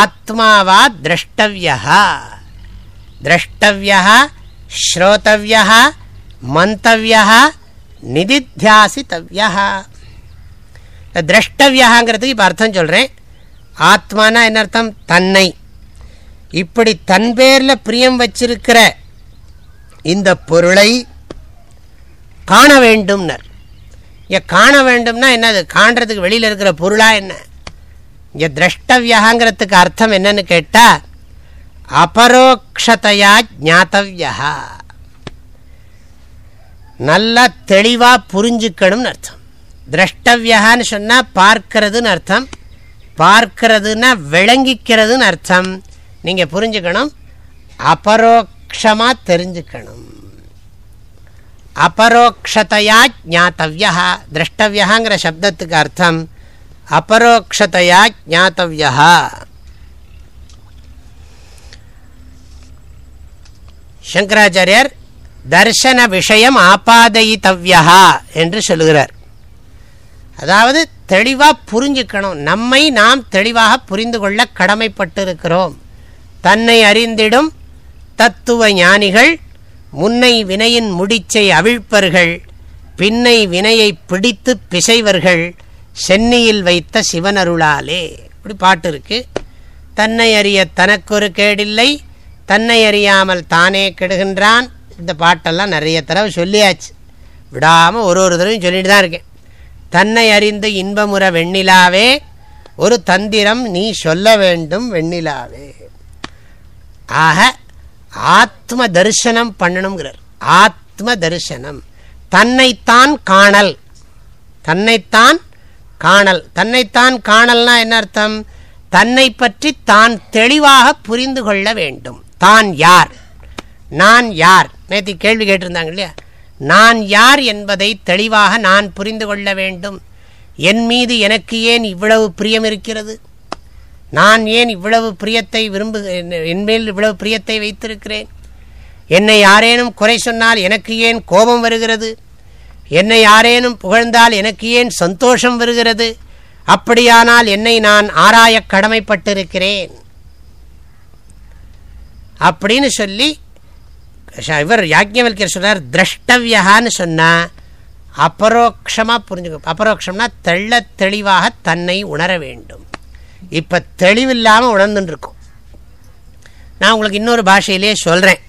ஆத்மாவா திரஷ்டவியா திரஷ்டவியா ஸ்ரோதவியா மந்தவியா நிதித்தியாசித்தவியா திரஷ்டவியாங்கிறதுக்கு இப்போ அர்த்தம் சொல்கிறேன் ஆத்மானா என்ன அர்த்தம்? தன்னை. இப்படி தன் பேரில் பிரியம் வச்சிருக்கிற இந்த பொருளை காண வேண்டும்னர். இங்கே காண வேண்டும்னா என்னது காண்றதுக்கு வெளியில் இருக்கிற பொருளாக என்ன? இங்கே திரஷ்டவியாங்கிறதுக்கு அர்த்தம் என்னன்னு கேட்டால் அபரோக்ஷதையா ஜாத்தவியா நல்லா தெளிவாக புரிஞ்சுக்கணும்னு அர்த்தம். திரஷ்டவியான்னு சொன்னால் பார்க்கறதுன்னு அர்த்தம். பார்க்கறதுன்னா விளங்கிக்கிறதுன்னு அர்த்தம். நீங்கள் புரிஞ்சுக்கணும். அபரோக்ஷமாக தெரிஞ்சுக்கணும். அபரோக்ஷதையா ஜாத்தவியா திரஷ்டவியாங்கிற சப்தத்துக்கு அர்த்தம் அபரோக்ஷதையா ஜாத்தவியா சங்கராச்சாரியர் தர்சன விஷயம் ஆபாதயித்தவ்யா என்று சொல்லுகிறார். அதாவது தெளிவாக புரிஞ்சுக்கணும். நம்மை நாம் தெளிவாக புரிந்து கொள்ள கடமைப்பட்டிருக்கிறோம். தன்னை அறிந்திடும் தத்துவ ஞானிகள் முன்னை வினையின் முடிச்சை அவிழ்ப்பர்கள் பின்னை வினையை பிடித்து பிசைவர்கள் சென்னியில் வைத்த சிவனருளாலே. இப்படி பாட்டு இருக்கு. தன்னை அறிய தனக்கொரு கேடில்லை தன்னை அறியாமல் தானே கெடுகின்றான். இந்த பாட்டெல்லாம் நிறைய தடவை சொல்லியாச்சு. விடாமல் ஒரு ஒரு தடவையும் சொல்லிட்டு தான் இருக்கேன். தன்னை அறிந்து இன்பமுற வெண்ணிலாவே ஒரு தந்திரம் நீ சொல்ல வேண்டும் வெண்ணிலாவே. ஆக ஆத்ம தரிசனம் பண்ணணுங்கிறார். ஆத்ம தரிசனம் தன்னைத்தான் காணல். தன்னைத்தான் காணல். தன்னைத்தான் காணல்னா என்ன அர்த்தம்? தன்னை பற்றி தான் தெளிவாக புரிந்து கொள்ள வேண்டும். தான் யார்? நான் யார்? நேற்று கேள்வி கேட்டிருந்தாங்க இல்லையா? நான் யார் என்பதை தெளிவாக நான் புரிந்து கொள்ள வேண்டும். என் மீது எனக்கு ஏன் இவ்வளவு பிரியம் இருக்கிறது நான் ஏன் இவ்வளவு பிரியத்தை விரும்பு என்மேல் இவ்வளவு பிரியத்தை வைத்திருக்கிறேன்? என்னை யாரேனும் குறை சொன்னால் எனக்கு ஏன் கோபம் வருகிறது? என்னை யாரேனும் புகழ்ந்தால் எனக்கு ஏன் சந்தோஷம் வருகிறது? அப்படியானால் என்னை நான் ஆராய கடமைப்பட்டிருக்கிறேன். அப்படின்னு சொல்லி இவர் யாஜ்ஞவல்யர் சொன்னார் திரஷ்டவியகான்னு சொன்னால் அபரோக்ஷமாக புரிஞ்சுக்க அபரோக்ஷம்னா தெள்ள தெளிவாக தன்னை உணர வேண்டும். இப்போ தெளிவில்லாமல் உணர்ந்துட்டுருக்கோம் நான் உங்களுக்கு இன்னொரு பாஷையிலே சொல்கிறேன்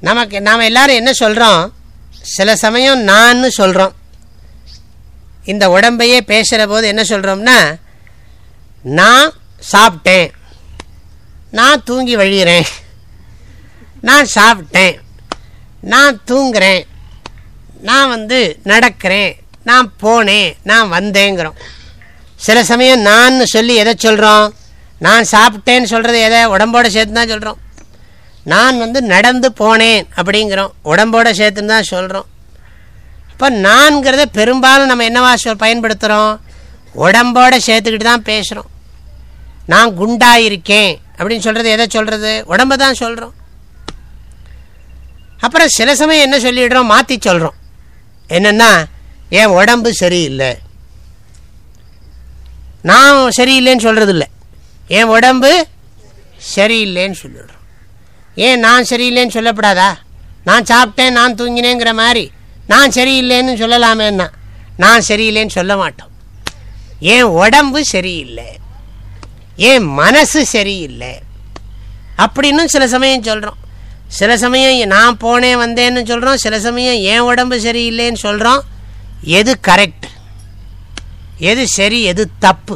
நமக்கு நாம் எல்லாரும் என்ன சொல்கிறோம் சில சமயம் நான் சொல்கிறோம் இந்த உடம்பையே பேசுகிற போது என்ன சொல்கிறோம்னா நான் சாப்பிட்டேன். நான் தூங்கி வழிகிறேன் நான் சாப்பிட்டேன். நான் தூங்குறேன். நான் வந்து நடக்கிறேன். நான் போனேன். நான் வந்தேங்கிறோம். சில சமயம் நான் சொல்லி எதை சொல்கிறோம் நான் சாப்பிட்டேன்னு சொல்கிறது எதை? உடம்போட சேர்த்து தான் சொல்கிறோம் நான் வந்து நடந்து போனேன் அப்படிங்கிறோம். உடம்போட சேர்த்துன்னு தான் சொல்கிறோம் இப்போ நான்கிறத பெரும்பாலும் நம்ம என்னவா சொல் பயன்படுத்துகிறோம் உடம்போட சேர்த்துக்கிட்டு தான் பேசுகிறோம் நான் குண்டாயிருக்கேன் அப்படின்னு சொல்கிறது எதை சொல்கிறது உடம்பை தான் சொல்கிறோம் அப்புறம் சில சமயம் என்ன சொல்லிடுறோம்? மாற்றி சொல்கிறோம் என்னென்னா என் உடம்பு சரியில்லை. நான் சரியில்லைன்னு சொல்கிறது இல்லை என் உடம்பு சரியில்லைன்னு சொல்லிடுறோம் ஏன் நான் சரியில்லைன்னு சொல்லப்படாதா? நான் சாப்பிட்டேன் நான் தூங்கினேங்கிற மாதிரி நான் சரியில்லைன்னு சொல்லலாமேன்னா நான் சரியில்லைன்னு சொல்ல மாட்டோம். என் உடம்பு சரியில்லை. என் மனசு சரியில்லை. அப்படின்னு சில சமயம் சொல்கிறோம் சில சமயம் நான் போனேன் வந்தேன்னு சொல்கிறோம் சில சமயம் என் உடம்பு சரியில்லைன்னு சொல்கிறோம் எது கரெக்ட் எது சரி எது தப்பு?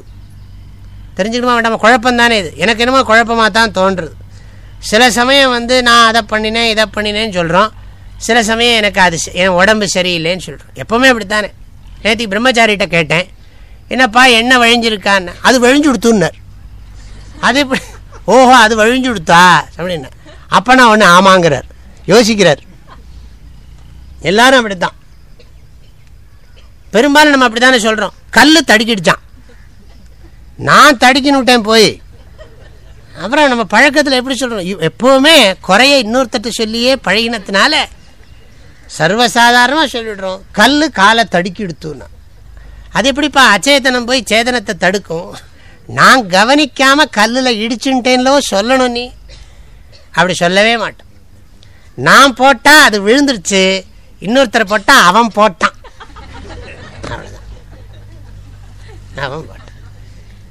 தெரிஞ்சுக்கணுமா வேண்டாம்? குழப்பம் தானே இது. எனக்கு என்னமோ குழப்பமாக தான் தோன்றுறது சில சமயம் வந்து நான் அதை பண்ணினேன் இதை பண்ணினேன்னு சொல்கிறோம் சில சமயம் எனக்கு அது என் உடம்பு சரியில்லைன்னு சொல்கிறோம் எப்போவுமே அப்படி தானே நேற்று பிரம்மச்சாரிகிட்ட கேட்டேன். என்னப்பா என்ன வழிஞ்சிருக்கான்னு? அது வழிஞ்சு கொடுத்துன்னார் அது இப்படி ஓஹோ அது வழிஞ்சு கொடுத்தா அப்படின்னா அப்போ நான் ஒன்று ஆமாங்கிறார். யோசிக்கிறார். எல்லாரும் அப்படி தான் பெரும்பாலும் நம்ம அப்படி தானே சொல்கிறோம் கல் தடுக்கிடுச்சான். நான் தடுக்கின்னு விட்டேன் போய். அப்புறம் நம்ம பழக்கத்தில் எப்படி சொல்கிறோம் எப்போவுமே குறைய இன்னொருத்தட்ட சொல்லியே பழகினத்தினால சர்வசாதாரணமாக சொல்லிடுறோம். கல் காலை தடுக்கி அது எப்படிப்பா? அச்சேதனம் போய் சேதனத்தை தடுக்கும். நான் கவனிக்காமல் கல்லில் இடிச்சுட்டேன்லோ சொல்லணும் நீ. அப்படி சொல்லவே மாட்டோம் நான் போட்டால் அது விழுந்துருச்சு. இன்னொருத்தர் போட்டால் அவன் போட்டான் அவ்வளோதான் ஞாபகம் போட்டான்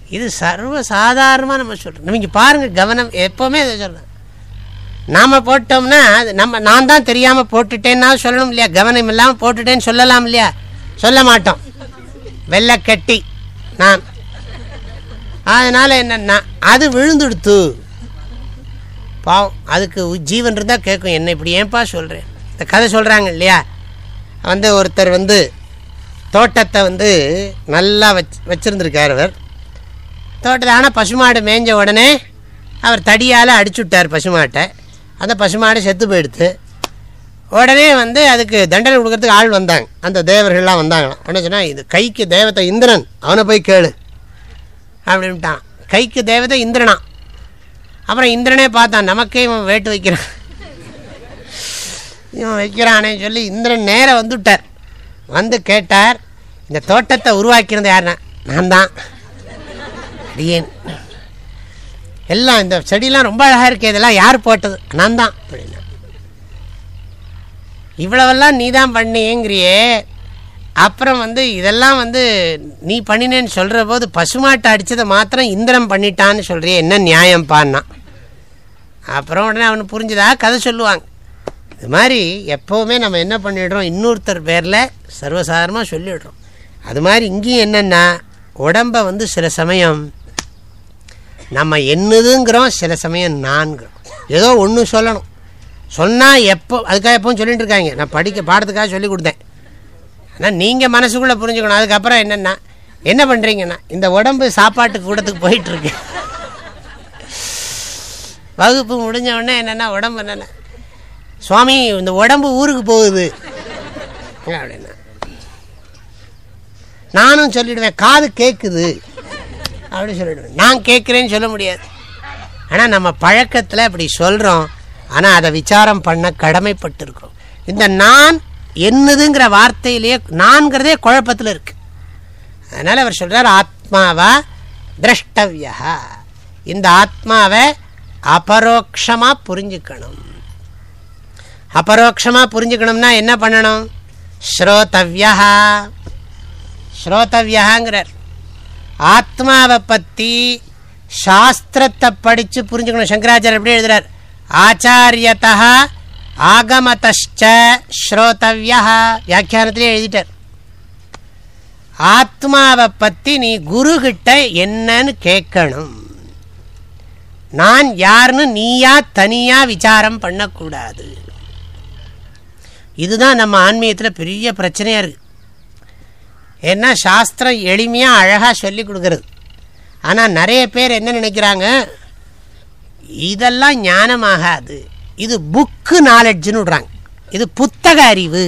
இது சர்வ சாதாரணமாக நம்ம சொல்கிறோம் நீங்கள் பாருங்கள் கவனம் எப்போவுமே இதை சொல்கிறேன் நாம் போட்டோம்னா நம்ம நான் தான் தெரியாமல் போட்டுட்டேன்னா சொல்லணும் இல்லையா? கவனம் இல்லாமல் போட்டுட்டேன்னு சொல்லலாம் இல்லையா? சொல்ல மாட்டோம். வெள்ளை கட்டி நான். அதனால் என்னென்னா அது விழுந்துடுத்து. பாவம் அதுக்கு ஜீவன் இருந்தால் கேட்கும் என்ன இப்படி ஏன்பா சொல்கிறேன் இந்த கதை சொல்கிறாங்க இல்லையா? வந்து ஒருத்தர் வந்து தோட்டத்தை வந்து நல்லா வச் வச்சுருந்துருக்கார் அவர். தோட்டத்தை ஆனால் பசுமாடு மேய்ஞ்ச உடனே அவர் தடியால் அடிச்சு விட்டார் பசுமாட்டை. அந்த பசுமாடு செத்து போயிடுத்து. உடனே வந்து அதுக்கு தண்டனை கொடுக்கறதுக்கு ஆள் வந்தாங்க. அந்த தேவர்கள்லாம் வந்தாங்களாம். உடனே சொன்னால் இது கைக்கு தேவத்தை இந்திரன். அவனை போய் கேளு. அப்படின்ட்டான். கைக்கு தேவதை இந்திரனா? அப்புறம் இந்திரனே பார்த்தான் நமக்கே இவன் வேட்டு வைக்கிறான். இவன் வைக்கிறானே சொல்லி இந்திரன் நேரா வந்துவிட்டார் வந்து கேட்டார் இந்த தோட்டத்தை உருவாக்கினது யாருன்னா நான் தான் அடியேன். எல்லாம் இந்த செடியெலாம் ரொம்ப அழகாக இருக்கு இதெல்லாம் யார் போட்டது? நான் தான் அப்படின்னா. இவ்வளவெல்லாம் நீ தான் பண்ணியேங்கிறியே அப்புறம் வந்து இதெல்லாம் வந்து நீ பண்ணினேன்னு சொல்கிற போது பசுமாட்டை அடித்ததை மாத்திரம் இந்திரம் பண்ணிட்டான்னு சொல்கிறியே என்ன நியாயம் பான்னா அப்புறம் உடனே அவனு புரிஞ்சுதா கதை சொல்லுவாங்க. இது மாதிரி எப்போவுமே நம்ம என்ன பண்ணிடுறோம்? இன்னொருத்தர் பேரில் சர்வசாதாரணமாக சொல்லிடுறோம். அது மாதிரி இங்கேயும் என்னென்னா உடம்பை வந்து சில சமயம் நம்ம என்னதுங்கிறோம் சில சமயம் நான்கிறோம். ஏதோ ஒன்று சொல்லணும். சொன்னால் எப்போ அதுக்காக எப்பவும் சொல்லிட்டு இருக்காங்க. நான் படிக்க பாடத்துக்காக சொல்லி கொடுத்தேன். ஆனால் நீங்கள் மனசுக்குள்ளே புரிஞ்சுக்கணும். அதுக்கப்புறம் என்னென்னா என்ன பண்ணுறீங்கன்னா இந்த உடம்பு சாப்பாட்டுக்கு கூடத்துக்கு போயிட்டுருக்கு வகுப்பு முடிஞ்ச உடனே என்னென்னா உடம்பு என்னென்ன சுவாமி இந்த உடம்பு ஊருக்கு போகுது. அப்படின்னா? நானும் சொல்லிடுவேன் காது கேட்குது அப்படின்னு சொல்லிடுவேன். நான் கேட்குறேன்னு சொல்ல முடியாது. ஆனால் நம்ம பழக்கத்தில் அப்படி சொல்கிறோம் ஆனால் அதை விசாரம் பண்ண கடமைப்பட்டிருக்கிறோம். இந்த நான் என்னதுங்கிற வார்த்தையிலேயே நான்கிறதே குழப்பத்தில் இருக்கு. அதனால் அவர் சொல்கிறார் ஆத்மாவா திரஷ்டவியா இந்த ஆத்மாவை அபரோக்ஷமாக புரிஞ்சுக்கணும். அபரோக்ஷமாக புரிஞ்சுக்கணும்னா என்ன பண்ணணும்? ஸ்ரோதவ்யா ஸ்ரோதவ்யாங்கிறார் ஆத்மாவை பற்றி சாஸ்திரத்தை படித்து புரிஞ்சுக்கணும். சங்கராச்சாரியர் எப்படி எழுதுறார்? ஆச்சாரியத்தா ஆகமதச்ச ஸ்ரோதவ்யா வியாக்கியானத்திலே எழுதிட்டார். ஆத்மாவை பற்றி நீ குருகிட்ட என்னன்னு கேட்கணும். நான் யாருன்னு நீயா தனியாக விசாரம் பண்ணக்கூடாது. இதுதான் நம்ம ஆன்மீகத்தில் பெரிய பிரச்சனையாக இருக்குது ஏன்னா சாஸ்திரம் எளிமையாக அழகாக சொல்லி கொடுக்குறது. ஆனால் நிறைய பேர் என்ன நினைக்கிறாங்க? இதெல்லாம் ஞானமாகாது. இது புக்கு நாலெட்ஜுன்னு விடுறாங்க. இது புத்தக அறிவு.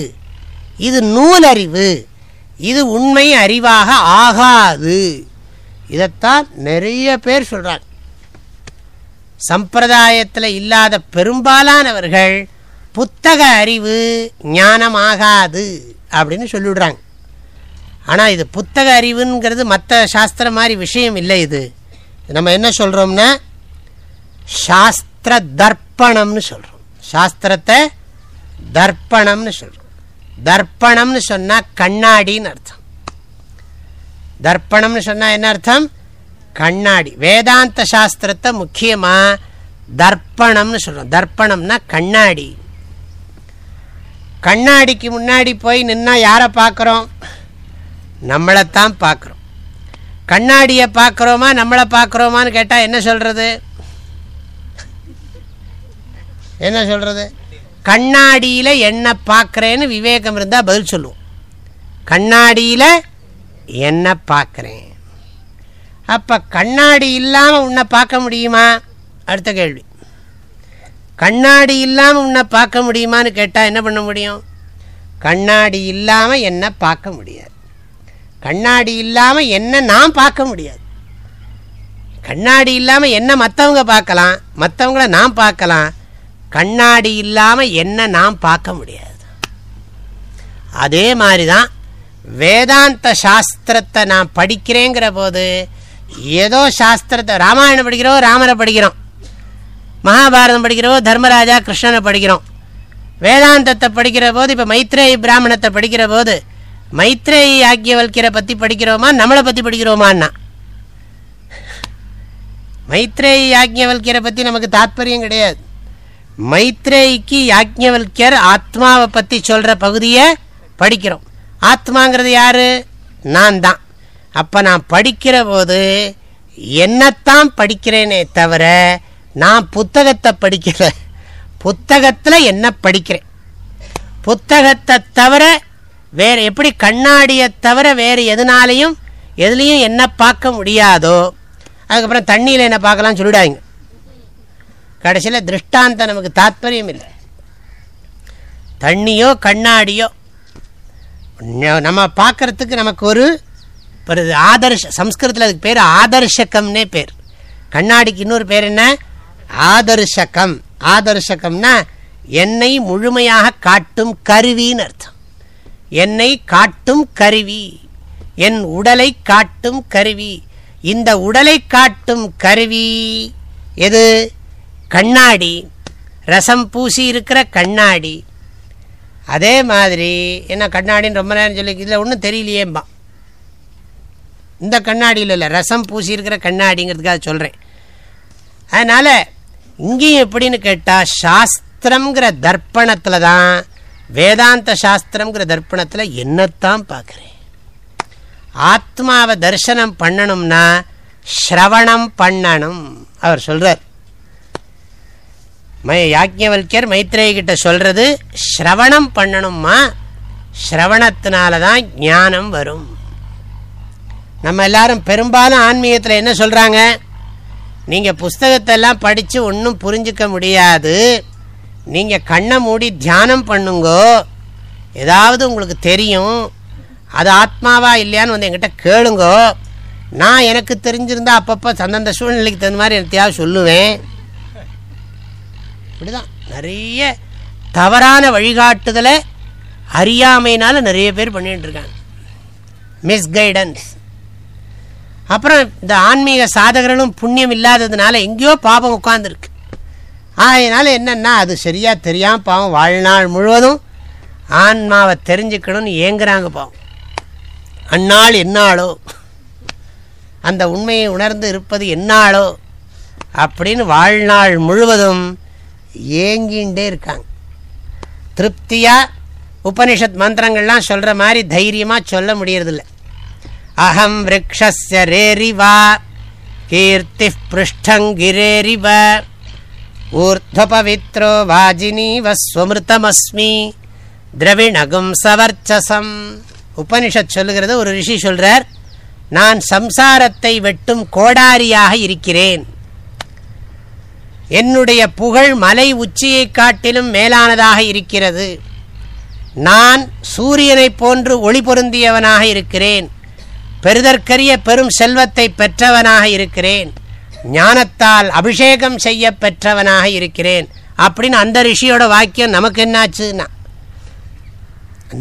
இது நூல் அறிவு. இது உண்மை அறிவாக ஆகாது. இதைத்தான் நிறைய பேர் சொல்கிறாங்க சம்பிரதாயத்தில் இல்லாத பெரும்பாலானவர்கள் புத்தக அறிவு ஞானமாகாது அப்படின்னு சொல்லிவிடுறாங்க. ஆனால் இது புத்தக அறிவுங்கிறது மற்ற சாஸ்திரம் மாதிரி விஷயம் இல்லை இது. நம்ம என்ன சொல்கிறோம்னா சாஸ்திர தர்ப்பணம்னு சொல்கிறோம் சாஸ்திரத்தை தர்ப்பணம்னு சொல்கிறோம் தர்ப்பணம்னு சொன்னால் கண்ணாடின்னு அர்த்தம். தர்ப்பணம்னு சொன்னால் என்ன அர்த்தம்? கண்ணாடி. வேதாந்த சாஸ்திரத்தை முக்கியமாக தர்ப்பணம்னு சொல்கிறோம் தர்ப்பணம்னா கண்ணாடி. கண்ணாடிக்கு முன்னாடி போய் நின்னா யாரை பார்க்குறோம்? நம்மளைத்தான் பார்க்குறோம். கண்ணாடியை பார்க்குறோமா நம்மளை பார்க்குறோமான்னு கேட்டால் என்ன சொல்கிறது என்ன சொல்கிறது கண்ணாடியில் என்ன பார்க்குறேன்னு விவேகம் இருந்தால் பதில் சொல்லுவோம். கண்ணாடியில் என்ன பார்க்குறேன். அப்போ கண்ணாடி இல்லாமல் உன்னை பார்க்க முடியுமா? அடுத்த கேள்வி. கண்ணாடி இல்லாமல் உன்னை பார்க்க முடியுமான்னு கேட்டால் என்ன பண்ண முடியும்? கண்ணாடி இல்லாமல் என்ன பார்க்க முடியாது. கண்ணாடி இல்லாமல் என்ன நான் பார்க்க முடியாது. கண்ணாடி இல்லாமல் என்ன மற்றவங்க பார்க்கலாம் மற்றவங்கள நான் பார்க்கலாம். கண்ணாடி இல்லாமல் என்ன நாம் பார்க்க முடியாது. அதே மாதிரி தான் வேதாந்த சாஸ்திரத்தை நான் படிக்கிறேங்கிற போது ஏதோ சாஸ்திரத்தை ராமாயணம் படிக்கிறோம் ராமரை படிக்கிறோம். மகாபாரதம் படிக்கிறவோ தர்மராஜா கிருஷ்ணனை படிக்கிறோம். வேதாந்தத்தை படிக்கிற போது இப்போ மைத்ரேயி பிராமணத்தை படிக்கிற போது மைத்ரேயி ஆக்கியவல்கியரை பற்றி படிக்கிறோமா நம்மளை பற்றி படிக்கிறோமான்னா? மைத்ரேயி யாக்ஞவல்கியரை பற்றி நமக்கு தாத்பரியம் கிடையாது. மைத்ரேயிக்கு யாக்ஞவல்கியர் ஆத்மாவை பற்றி சொல்கிற பகுதியை படிக்கிறோம். ஆத்மாங்கிறது யாரு? நான் தான். அப்போ நான் படிக்கிற போது என்னத்தான் படிக்கிறேனே தவிர நான் புத்தகத்தை படிக்கல. புத்தகத்தில் என்ன படிக்கிறேன்? புத்தகத்தை தவிர வேறு எப்படி கண்ணாடியை தவிர வேறு எதுனாலையும் எதுலேயும் என்ன பார்க்க முடியாதோ அதுக்கப்புறம் தண்ணியில் என்ன பார்க்கலாம்னு சொல்லிடாங்க கடைசியில் திருஷ்டாந்தம் நமக்கு தாத்பரியம் இல்லை. தண்ணியோ கண்ணாடியோ நம்ம பார்க்கறதுக்கு நமக்கு ஒரு ஒரு ஆதர்ஷ சம்ஸ்கிருதத்தில் அதுக்கு பேர் ஆதர்ஷக்கம்னே பேர். கண்ணாடிக்கு இன்னொரு பேர் என்ன? ஆதர்ஷகம். ஆதர்ஷகம்னா என்னை முழுமையாக காட்டும் கருவின்னு அர்த்தம். என்னை காட்டும் கருவி. என் உடலை காட்டும் கருவி. இந்த உடலை காட்டும் கருவி எது? கண்ணாடி. ரசம் பூசி இருக்கிற கண்ணாடி. அதே மாதிரி என்ன கண்ணாடின்னு ரொம்ப நேரம் சொல்லி இதில் ஒன்றும் தெரியலையேம்பா இந்த கண்ணாடியில் இல்லை ரசம் பூசி இருக்கிற கண்ணாடிங்கிறதுக்காக சொல்கிறேன் அதனால் இங்கேயும் எப்படின்னு கேட்டால் சாஸ்திரங்கிற தர்ப்பணத்தில் தான் வேதாந்த சாஸ்திரங்கிற தர்ப்பணத்தில் என்னத்தான் பார்க்குறேன். ஆத்மாவை தரிசனம் பண்ணணும்னா ஸ்ரவணம் பண்ணணும். அவர் சொல்கிறார் மை யாக்ஞவல்யர் மைத்ரேயிட்ட சொல்கிறது ஸ்ரவணம் பண்ணணுமா ஸ்ரவணத்தினால தான் ஞானம் வரும். நம்ம எல்லாரும் பெரும்பாலும் ஆன்மீகத்தில் என்ன சொல்கிறாங்க நீங்கள் புஸ்தகத்தை எல்லாம் படித்து ஒன்றும் புரிஞ்சிக்க முடியாது. நீங்கள் கண்ணை மூடி தியானம் பண்ணுங்கோ. ஏதாவது உங்களுக்கு தெரியும். அது ஆத்மாவா இல்லையான்னு வந்து என்கிட்ட கேளுங்கோ. நான் எனக்கு தெரிஞ்சிருந்தா அப்பப்போ அந்தந்த சூழ்நிலைக்கு தகுந்த மாதிரி எனத்தையாவது சொல்லுவேன். இப்படிதான். நிறைய தவறான வழிகாட்டுதலை அறியாமையினால நிறைய பேர் பண்ணிட்டு இருக்காங்க. மிஸ்கைடன்ஸ் அப்புறம் இந்த ஆன்மீக சாதகர்களும் புண்ணியம் இல்லாததுனால எங்கேயோ பாபம் உட்கார்ந்துருக்கு. அதனால் என்னன்னா அது சரியாக தெரியாமல் பாவம் வாழ்நாள் முழுவதும் ஆன்மாவை தெரிஞ்சுக்கணும்னு ஏங்குறாங்க பாவம். அந்நாள் என்னாளோ அந்த உண்மையை உணர்ந்து இருப்பது என்னாளோ அப்படின்னு வாழ்நாள் முழுவதும் ஏங்கிண்டே இருக்காங்க. திருப்தியாக உபனிஷத் மந்திரங்கள்லாம் சொல்கிற மாதிரி தைரியமாக சொல்ல முடியறதில்ல. அஹம் விரக்ஷஸ்ய ரேரிவா கீர்த்தி பிருஷ்டங்கிரேரிவ ஊர்த்வபவித்ரோ வாஜினீவ ஸ்வமிருதமஸ்மி திரவிணகும் சவர்ச்சசம் உபனிஷத் சொல்லுகிறது ஒரு ரிஷி சொல்றார் நான் சம்சாரத்தை வெட்டும் கோடாரியாக இருக்கிறேன். என்னுடைய புகழ் மலை உச்சியை காட்டிலும் மேலானதாக இருக்கிறது. நான் சூரியனைப் போன்று ஒளி பொருந்தியவனாக இருக்கிறேன். பெருதற்கரிய பெரும் செல்வத்தை பெற்றவனாக இருக்கிறேன். ஞானத்தால் அபிஷேகம் செய்ய பெற்றவனாக இருக்கிறேன். அப்படின்னு அந்த ரிஷியோட வாக்கியம் நமக்கு என்னாச்சுன்னா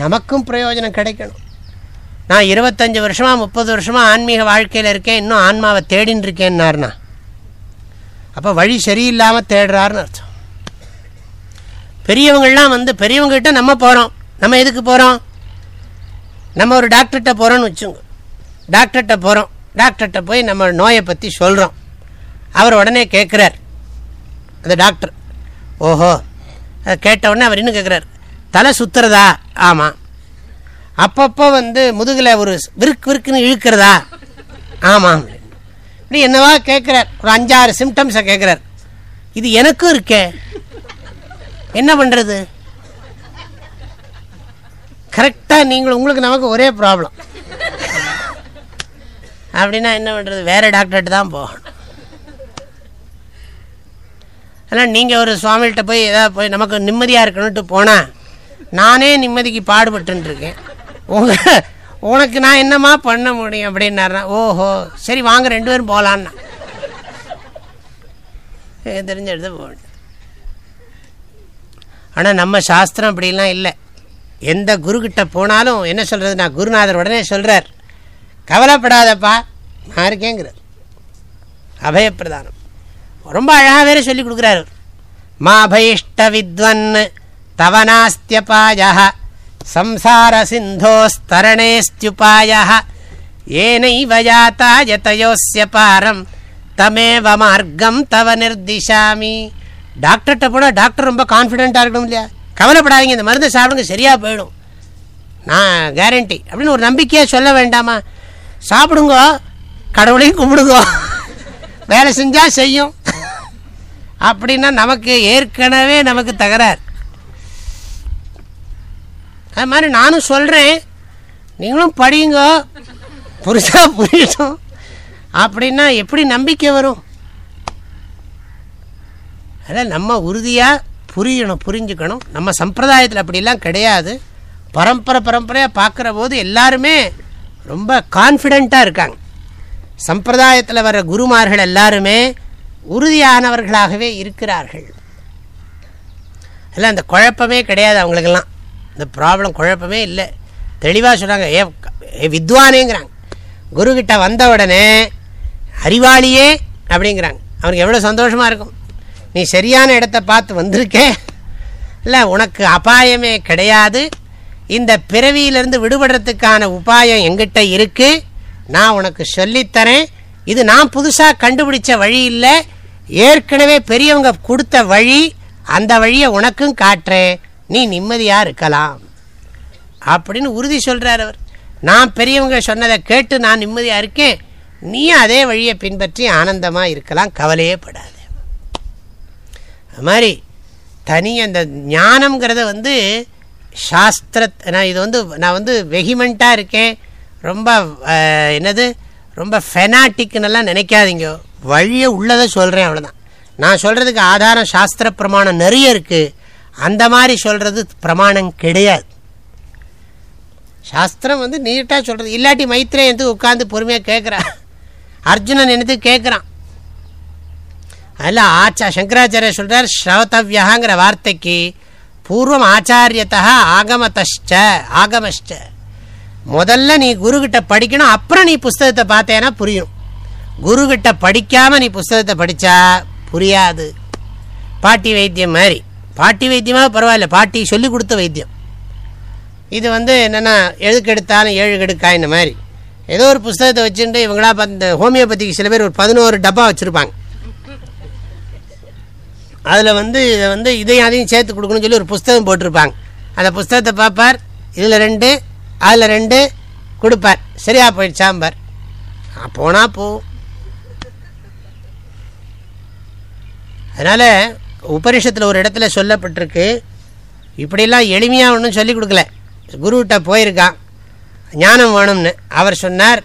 நமக்கும் பிரயோஜனம் கிடைக்கணும். நான் இருபத்தஞ்சி வருஷமா முப்பது வருஷமா ஆன்மீக வாழ்க்கையில் இருக்கேன் இன்னும் ஆன்மாவை தேடின்னு இருக்கேன்னாருண்ணா அப்போ வழி சரியில்லாமல் தேடுறாருன்னு அர்த்தம். பெரியவங்கள்லாம் வந்து பெரியவங்ககிட்ட நம்ம போகிறோம் நம்ம எதுக்கு போகிறோம் நம்ம ஒரு டாக்டர்கிட்ட போகிறோன்னு வச்சுங்க. டாக்டர்கிட்ட போகிறோம் டாக்டர்கிட்ட போய் நம்ம நோயை பற்றி சொல்கிறோம் அவர் உடனே கேட்குறார் அந்த டாக்டர் ஓஹோ. அதை கேட்ட உடனே அவர் இன்னும் கேட்குறார் தலை சுற்றுறதா ஆமாம் அப்பப்போ வந்து முதுகில் ஒரு விருக்கு விருக்குன்னு இழுக்கிறதா? ஆமாம் இப்படி என்னவா கேட்குறார் ஒரு அஞ்சாறு சிம்டம்ஸை கேட்குறார் இது எனக்கும் இருக்கே. என்ன பண்ணுறது கரெக்டாக நீங்கள் உங்களுக்கு நமக்கு ஒரே ப்ராப்ளம் அப்படின்னா என்ன பண்ணுறது வேறு டாக்டர்கிட்ட தான் போகணும். ஆனால் நீங்கள் ஒரு சுவாமிகிட்ட போய் ஏதாவது போய் நமக்கு நிம்மதியாக இருக்கணும்ட்டு போனால் நானே நிம்மதிக்கு பாடுபட்டுருக்கேன் உங்கள் உனக்கு நான் என்னம்மா பண்ண முடியும் அப்படின்னாருனா ஓஹோ சரி வாங்க ரெண்டு பேரும் போகலான்னா தெரிஞ்ச எடுத்து போகணும். ஆனால் நம்ம சாஸ்திரம் அப்படிலாம் இல்லை. எந்த குருக்கிட்ட போனாலும் என்ன சொல்கிறது நான் குருநாதர் உடனே சொல்கிறார் கவலைப்படாதப்பா. நான் இருக்கேங்கிறார். அபயப்பிரதானம். ரொம்ப அழகாக வேறு சொல்லி கொடுக்குறாரு. மா பயிஷ்ட வித்வன் தவனாஸ்தியபாய சம்சார சிந்தோஸ்தரணேஸ்துபாய ஏனைவ யாத்தா யதயோஸ்ய பாரம் தமேவ மார்க்கம் தவ நிர்திஷாமி. டாக்டர்கிட்ட போனால் டாக்டர் ரொம்ப கான்ஃபிடென்ட்டாக இருக்கணும் இல்லையா? கவலைப்படாதீங்க இந்த மருந்து சாப்பிடுங்க சரியாக போயிடும். நான் கேரண்டி அப்படின்னு ஒரு நம்பிக்கையாக சொல்ல வேண்டாமா? சாப்பிடுங்க. கடவுளையும் கும்பிடுங்க. வேலை செஞ்சால் செய்யும். அப்படின்னா நமக்கு ஏற்கனவே நமக்கு தகராறு. அது மாதிரி நானும் சொல்கிறேன் நீங்களும் படியுங்க புரிசா புரியட்டும் அப்படின்னா எப்படி நம்பிக்கை வரும்? அதான் நம்ம உறுதியாக புரியணும் புரிஞ்சுக்கணும். நம்ம சம்பிரதாயத்தில் அப்படிலாம் கிடையாது. பரம்பரை பரம்பரையாக பார்க்குற போது எல்லாருமே ரொம்ப கான்ஃபிடெண்ட்டாக இருக்காங்க. சம்பிரதாயத்தில் வர குருமார்கள் எல்லாருமே உறுதியானவர்களாகவே இருக்கிறார்கள். எல்லாம் அந்த குழப்பமே கிடையாது அவங்களுக்கெல்லாம். இந்த ப்ராப்ளம் குழப்பமே இல்லை. தெளிவாக சொல்கிறாங்க ஏ ஏ வித்வானேங்கிறாங்க. குருக்கிட்ட வந்த உடனே அறிவாளியே அப்படிங்கிறாங்க. அவனுக்கு எவ்வளோ சந்தோஷமாக இருக்கும். நீ சரியான இடத்த பார்த்து வந்திருக்கே. இல்லை உனக்கு அபாயமே கிடையாது. இந்த பிறவியிலிருந்து விடுபடுறதுக்கான உபாயம் எங்கிட்ட இருக்குது நான் உனக்கு சொல்லித்தரேன். இது நான் புதுசாக கண்டுபிடிச்ச வழி இல்லை. ஏற்கனவே பெரியவங்க கொடுத்த வழி அந்த வழியை உனக்கும் காட்டுறேன். நீ நிம்மதியாக இருக்கலாம். அப்படின்னு உறுதி சொல்கிறார் அவர். நான் பெரியவங்க சொன்னதை கேட்டு நான் நிம்மதியாக இருக்கேன். நீ அதே வழியை பின்பற்றி ஆனந்தமாக இருக்கலாம். கவலையே படாது. அது மாதிரி தனி அந்த ஞானம்ங்கிறத வந்து சாஸ்திர நான் இது வந்து நான் வந்து வெகிமெண்ட்டாக இருக்கேன். ரொம்ப என்னது? ரொம்ப ஃபெனாட்டிக்னெல்லாம் நினைக்காதீங்க. வழியை உள்ளதை சொல்கிறேன் அவ்வளோதான் நான் சொல்கிறதுக்கு ஆதாரம் சாஸ்திர பிரமாணம் நிறைய இருக்குது அந்த மாதிரி சொல்கிறது பிரமாணம் கிடையாது. சாஸ்திரம் வந்து நீட்டாக சொல்கிறது இல்லாட்டி மைத்திரே எதுக்கு உட்காந்து பொறுமையாக கேட்குறான் அர்ஜுனன் என்னது கேட்குறான் அதில் ஆச்சா சங்கராச்சாரிய சொல்கிறார் ஸ்ரவத்தவ்யாங்கிற வார்த்தைக்கு பூர்வம் ஆச்சாரியத்தா ஆகமதஷ்ட ஆகமஷ்ட முதல்ல நீ குருக்கிட்ட படிக்கணும் அப்புறம் நீ புஸ்தகத்தை பார்த்தேன்னா புரியும் குருக்கிட்ட படிக்காமல் நீ புஸ்தகத்தை படித்தா புரியாது பாட்டி வைத்தியம் மாதிரி பாட்டி வைத்தியமாக பரவாயில்ல பாட்டி சொல்லி கொடுத்த வைத்தியம் இது வந்து என்னென்னா எழுக்கெடுத்தாலும் ஏழு கெடுக்காய் இந்த மாதிரி ஏதோ ஒரு புஸ்தகத்தை வச்சுட்டு இவங்களா இந்த ஹோமியோபதிக்கு சில பேர் ஒரு பதினோரு டப்பா வச்சுருப்பாங்க. அதில் வந்து இதை வந்து இதையும் அதையும் சேர்த்து கொடுக்கணும்னு சொல்லி ஒரு புஸ்தகம் போட்டிருப்பாங்க. அந்த புஸ்தகத்தை பார்ப்பார். இதில் ரெண்டு அதில் ரெண்டு கொடுப்பார். சரியா போயிடுச்சாம்பார் போனால் போ. அதனால் உபரிஷத்தில் ஒரு இடத்துல சொல்லப்பட்டிருக்கு. இப்படியெல்லாம் எளிமையாக ஒன்றும் சொல்லி கொடுக்கல. குருக்கிட்ட போயிருக்கான். ஞானம் வேணும்னு. அவர் சொன்னார்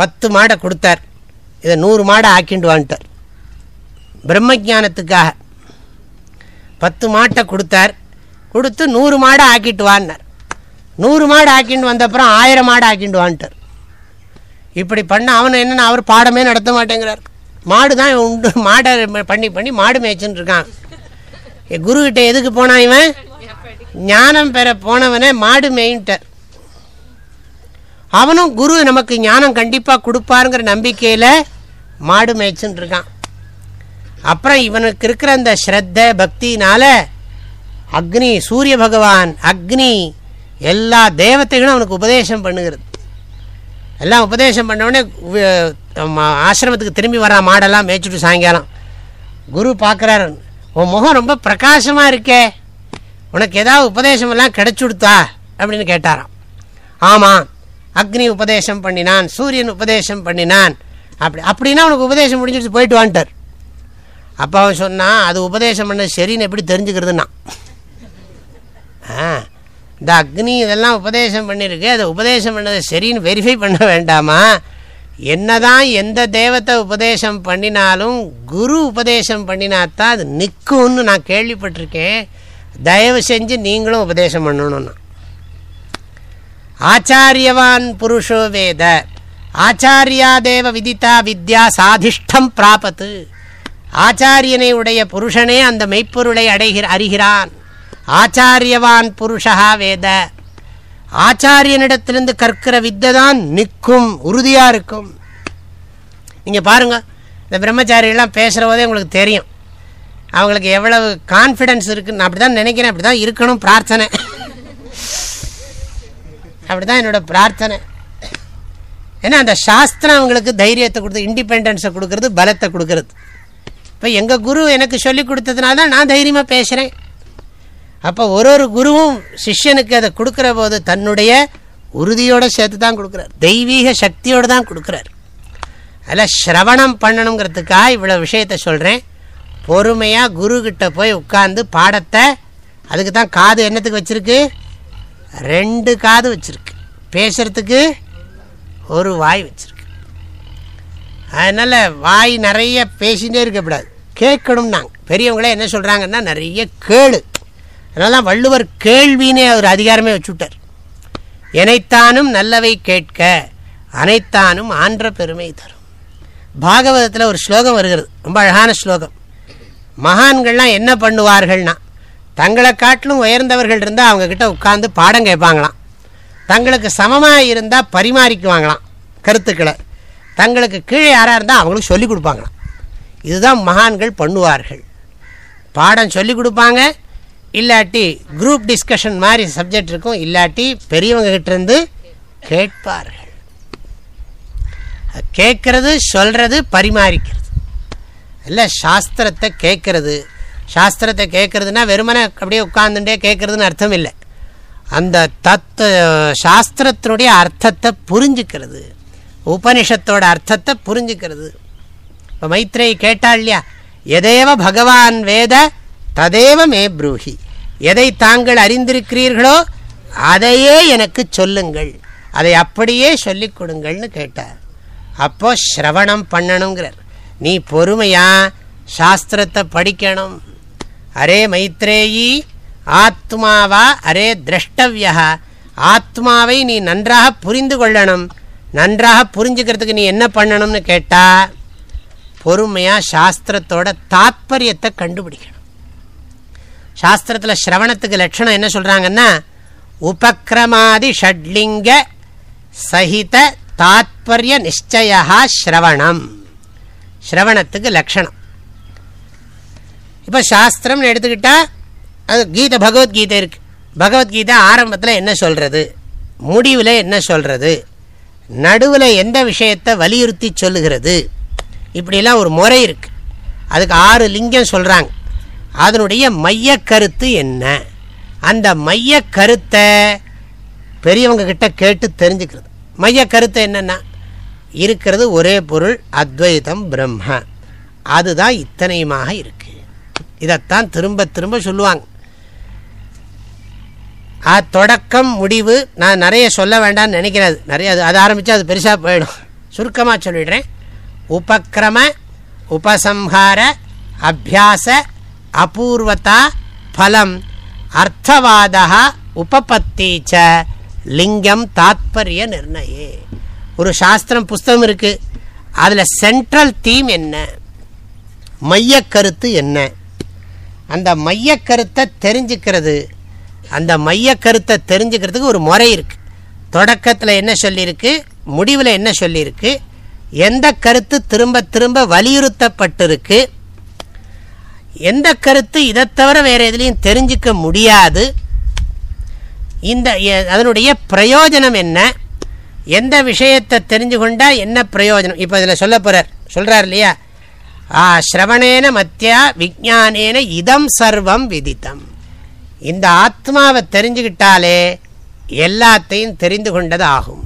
பத்து மாடை கொடுத்தார். இதை நூறு மாடை ஆக்கிண்டு வான்ட்டார் பிரம்ம ஞானத்துக்காக. பத்து மாட்டை கொடுத்தார். கொடுத்து நூறு மாடை ஆக்கிட்டு வான்னார். நூறு மாடு ஆக்கிட்டு வந்தப்புறம் ஆயிரம் மாடு ஆக்கிண்டு வான்ட்டார். இப்படி பண்ண அவன் என்னென்ன அவர் பாடமே நடத்த மாட்டேங்கிறார். மாடு தான் இவன் உண்டு மாடை பண்ணி பண்ணி மாடு மேய்ச்சின்னு இருக்கான். என் குருக்கிட்ட எதுக்கு போனான் இவன்? ஞானம் பெற போனவனே மாடு மேயின்ட்டார். அவனும் குரு நமக்கு ஞானம் கண்டிப்பாக கொடுப்பாருங்கிற நம்பிக்கையில் மாடு மேய்ச்சுன்னு இருக்கான். அப்புறம் இவனுக்கு இருக்கிற அந்த ஸ்ரத்த பக்தினால அக்னி சூரிய பகவான் அக்னி எல்லா தேவத்தைகளும் அவனுக்கு உபதேசம் பண்ணுகிறது. எல்லாம் உபதேசம் பண்ண உடனே ஆசிரமத்துக்கு திரும்பி வரா மாடெல்லாம் மேய்ச்சிட்டு சாயங்காலம். குரு பார்க்குறாரு உன் முகம் ரொம்ப பிரகாசமாக இருக்கே. உனக்கு ஏதாவது உபதேசமெல்லாம் கிடைச்சுடுத்தா? அப்படின்னு கேட்டாராம். ஆமாம் அக்னி உபதேசம் பண்ணினான் சூரியன் உபதேசம் பண்ணினான். அப்படி அப்படின்னா உனக்கு உபதேசம் முடிஞ்சிட்டு போயிட்டு வான்ட்டார் அப்போ அவன் சொன்னான் அது உபதேசம் பண்ணது சரின்னு எப்படி தெரிஞ்சுக்கிறதுன்னா. ஆ இந்த அக்னி இதெல்லாம் உபதேசம் பண்ணியிருக்கு அதை உபதேசம் பண்ணதை சரின்னு வெரிஃபை பண்ண வேண்டாமா? என்னதான் எந்த தேவத்தை உபதேசம் பண்ணினாலும் குரு உபதேசம் பண்ணினாத்தான் அது நிற்கும்னு நான் கேள்விப்பட்டிருக்கேன். தயவு செஞ்சு நீங்களும் உபதேசம் பண்ணணும்னா. ஆச்சாரியவான் புருஷோ வேத. ஆச்சாரியாதேவ விதித்தா வித்யா சாதிஷ்டம் பிராபத்து. ஆச்சாரியனை உடைய புருஷனே அந்த மெய்ப்பொருளை அடைகிற அறிகிறான். ஆச்சாரியவான் புருஷா வேத. ஆச்சாரியனிடத்திலிருந்து கற்கிற வித்தை தான் நிற்கும் உறுதியாக இருக்கும். நீங்கள் பாருங்கள் இந்த பிரம்மச்சாரியெல்லாம் பேசுகிற போதே உங்களுக்கு தெரியும். அவங்களுக்கு எவ்வளவு கான்ஃபிடென்ஸ் இருக்குன்னு அப்படி தான் நினைக்கிறேன் அப்படி தான் இருக்கணும் பிரார்த்தனை. அப்படி தான் என்னோட பிரார்த்தனை. ஏன்னா அந்த சாஸ்திரம் அவங்களுக்கு தைரியத்தை கொடுத்து இண்டிபெண்டன்ஸை கொடுக்கறது பலத்தை கொடுக்கறது. இப்போ எங்கள் குரு எனக்கு சொல்லி கொடுத்ததுனால தான் நான் தைரியமாக பேசுகிறேன் அப்போ ஒரு ஒரு குருவும் சிஷ்யனுக்கு அதை கொடுக்குற போது தன்னுடைய உறுதியோடு சேர்த்து தான் கொடுக்குறார். தெய்வீக சக்தியோடு தான் கொடுக்குறார். அதில் ஸ்ரவணம் பண்ணணுங்கிறதுக்காக இவ்வளோ விஷயத்த சொல்கிறேன் பொறுமையாக குருக்கிட்ட போய் உட்காந்து பாடத்தை அதுக்கு தான் காது என்னத்துக்கு வச்சுருக்கு? ரெண்டு காது வச்சுருக்கு. பேசுகிறதுக்கு ஒரு வாய் வச்சுருக்கு. அதனால் வாய் நிறைய பேசிகிட்டே இருக்கக்கூடாது கேட்கணும் நாங்கள் பெரியவங்களே என்ன சொல்கிறாங்கன்னா நிறைய கேளு. அதனால தான் வள்ளுவர் கேள்வினே அவர் அதிகாரமே வச்சுட்டார். எனைத்தானும் நல்லவை கேட்க அனைத்தானும் ஆன்ற பெருமை தரும். பாகவதத்தில் ஒரு ஸ்லோகம் வருகிறது. ரொம்ப அழகான ஸ்லோகம். மகான்கள்லாம் என்ன பண்ணுவார்கள்னா தங்களை காட்டிலும் உயர்ந்தவர்கள் இருந்தால் அவங்கக்கிட்ட உட்காந்து பாடம் கேட்பாங்களாம். தங்களுக்கு சமமாக இருந்தால் பரிமாறிக்குவாங்களாம். கருத்துக்களை. தங்களுக்கு கீழே யாராக இருந்தால் அவங்களுக்கு சொல்லிக் கொடுப்பாங்களாம். இதுதான் மகான்கள் பண்ணுவார்கள். பாடம் சொல்லிக் கொடுப்பாங்க. இல்லாட்டி குரூப் டிஸ்கஷன் மாதிரி சப்ஜெக்ட் இருக்கும். இல்லாட்டி பெரியவங்க கேட்பார்கள். கேட்கறது சொல்கிறது பரிமாறிக்கிறது. இல்லை சாஸ்திரத்தை கேட்கறது. சாஸ்திரத்தை கேட்கறதுனா வெறுமனை அப்படியே உட்கார்ந்துட்டே கேட்கறதுன்னு அர்த்தம் இல்லை. அந்த தத்துவ சாஸ்திரத்தினுடைய அர்த்தத்தை புரிஞ்சுக்கிறது. உபனிஷத்தோட அர்த்தத்தை புரிஞ்சுக்கிறது. இப்போ மைத்ரேயி கேட்டாள் இல்லையா? எதேவ பகவான் வேத ததேவ மே ப்ரூஹி. எதை தாங்கள் அறிந்திருக்கிறீர்களோ அதையே எனக்கு சொல்லுங்கள். அதை அப்படியே சொல்லிக் கொடுங்கள்னு கேட்டார். அப்போ ஸ்ரவணம் பண்ணணுங்கிறார். நீ பொறுமையா சாஸ்திரத்தை படிக்கணும். அரே மைத்ரேயி ஆத்மாவா அரே திரஷ்டவியா ஆத்மாவை நீ நன்றாக புரிந்து கொள்ளணும். நன்றாக புரிஞ்சுக்கிறதுக்கு நீ என்ன பண்ணணும்னு கேட்டால் பொறுமையாக சாஸ்திரத்தோட தாத்பரியத்தை கண்டுபிடிக்கணும். சாஸ்திரத்தில் ஸ்ரவணத்துக்கு லட்சணம் என்ன சொல்கிறாங்கன்னா உபக்ரமாதி ஷட்லிங்க சகித தாத்பரிய நிச்சயா ஸ்ரவணம். ஸ்ரவணத்துக்கு லட்சணம். இப்போ சாஸ்திரம்னு எடுத்துக்கிட்டால் அது கீதை பகவத்கீதை இருக்குது பகவத்கீதை ஆரம்பத்தில் என்ன சொல்கிறது முடிவில் என்ன சொல்கிறது நடுவில் எந்த விஷயத்தை வலியுறுத்தி சொல்லுகிறது? இப்படிலாம் ஒரு முறை இருக்குது அதுக்கு ஆறு லிங்கம் சொல்கிறாங்க அதனுடைய மைய கருத்து என்ன? அந்த மைய கருத்தை பெரியவங்க கிட்ட கேட்டு தெரிஞ்சுக்கிறது. மைய கருத்து என்னென்னா இருக்கிறது ஒரே பொருள் அத்வைதம் பிரம்ம. அதுதான் இத்தனையுமாக இருக்குது இதைத்தான் திரும்ப திரும்ப சொல்லுவாங்க. தொடக்கம் முடிவு நான் நிறைய சொல்ல வேண்டாம்னு நினைக்கிறேன் நிறைய அது அது ஆரம்பித்தா அது பெருசாக போயிடும். சுருக்கமாக சொல்லிடுறேன். உபக்கிரம உபசம்ஹார அபியாச அபூர்வதா பலம் அர்த்தவாதா உபபத்தீச்ச லிங்கம் தாத்பரிய நிர்ணயே. ஒரு சாஸ்திரம் புஸ்தகம் இருக்குது அதில் சென்ட்ரல் தீம் என்ன? மையக்கருத்து என்ன? அந்த மையக்கருத்தை தெரிஞ்சுக்கிறது அந்த மையக்கருத்தை தெரிஞ்சுக்கிறதுக்கு ஒரு முறை இருக்குது தொடக்கத்தில் என்ன சொல்லியிருக்கு? முடிவில் என்ன சொல்லியிருக்கு? எந்த கருத்து திரும்ப திரும்ப வலியுறுத்தப்பட்டிருக்கு? எந்த கருத்து இதை தவிர வேறு எதுலேயும் தெரிஞ்சிக்க முடியாது? இந்த அதனுடைய பிரயோஜனம் என்ன? எந்த விஷயத்தை தெரிஞ்சு கொண்டால் என்ன பிரயோஜனம்? இப்போ இதில் சொல்ல போகிறார் சொல்கிறார் இல்லையா? ஆ ஸ்ரவணேன மத்தியா விஜானேன இதம் சர்வம் விதித்தம் இந்த ஆத்மாவை தெரிஞ்சுக்கிட்டாலே எல்லாத்தையும் தெரிந்து கொண்டது ஆகும்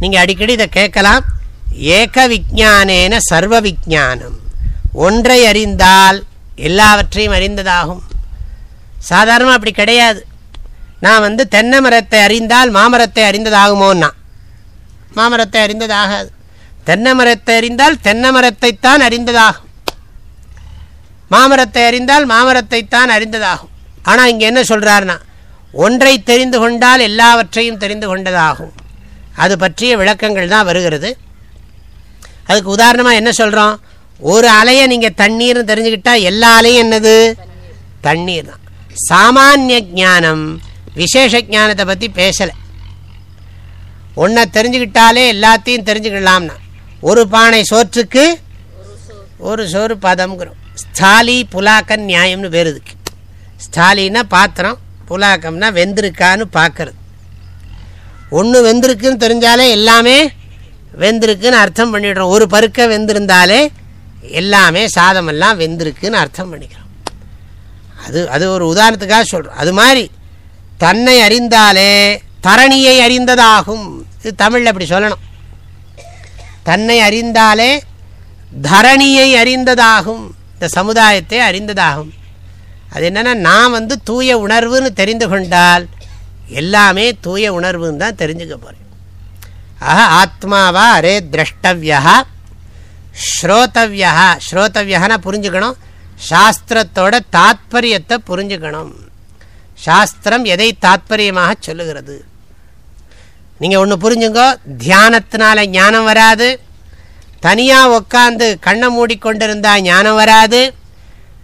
நீங்கள் அடிக்கடி இதை கேட்கலாம். ஏக விஜானேன சர்வ விஜானம் ஒன்றை அறிந்தால் எல்லாவற்றையும் அறிந்ததாகும். சாதாரணமாக அப்படி கிடையாது. நான் வந்து தென்னை மரத்தை அறிந்தால் மாமரத்தை அறிந்ததாகுமோன்னா. மாமரத்தை அறிந்ததாகாது. தென்னை மரத்தை அறிந்தால் தென்னை மரத்தைத்தான் அறிந்ததாகும். மாமரத்தை அறிந்தால் மாமரத்தைத்தான் அறிந்ததாகும். ஆனால் இங்கே என்ன சொல்கிறாருன்னா ஒன்றை தெரிந்து கொண்டால் எல்லாவற்றையும் தெரிந்து கொண்டதாகும். அது பற்றிய விளக்கங்கள் தான் வருகிறது. அதுக்கு உதாரணமாக என்ன சொல்கிறோம் ஒரு அலையை நீங்கள் தண்ணீர்னு தெரிஞ்சுக்கிட்டால் எல்லா அலையும் என்னது? தண்ணீர் தான். சாமானிய ஜானம் விசேஷ ஜானத்தை பற்றி பேசலை. ஒன்றை தெரிஞ்சுக்கிட்டாலே எல்லாத்தையும் தெரிஞ்சுக்கலாம்னா ஒரு பானை சோற்றுக்கு ஒரு சோறு பதம்ங்கிறோம். ஸ்தாலி புலாக்கன் நியாயம்னு பேருதுக்கு இதுக்கு ஸ்டாலின்னா பாத்திரம் புலாக்கம்னா வெந்திருக்கான்னு பார்க்கறது ஒன்று வெந்திருக்குன்னு தெரிஞ்சாலே எல்லாமே வெந்திருக்குன்னு அர்த்தம் பண்ணிடுறோம். ஒரு பருக்க வெந்திருந்தாலே எல்லாமே சாதமெல்லாம் வெந்திருக்குன்னு அர்த்தம் பண்ணிக்கிறோம். அது அது ஒரு உதாரணத்துக்காக சொல்கிறோம் அது மாதிரி தன்னை அறிந்தாலே தரணியை அறிந்ததாகும். இது தமிழில் அப்படி சொல்லணும். தன்னை அறிந்தாலே தரணியை அறிந்ததாகும். இந்த சமுதாயத்தை அறிந்ததாகும். அது என்னென்னா நான் வந்து தூய உணர்வுன்னு தெரிந்து கொண்டால் எல்லாமே தூய உணர்வுன்னு தான் தெரிஞ்சுக்க போகிறேன் ஆஹா ஆத்மாவா அரே திரஷ்டவியா ஸ்ரோதவியா ஸ்ரோதவியனா புரிஞ்சுக்கணும். சாஸ்திரத்தோட தாத்பரியத்தை புரிஞ்சுக்கணும். சாஸ்திரம் எதை தாத்பரியமாக சொல்லுகிறது? நீங்கள் ஒன்று புரிஞ்சுங்கோ தியானத்தினால ஞானம் வராது. தனியாக உக்காந்து கண்ணை மூடிக்கொண்டிருந்தால் ஞானம் வராது.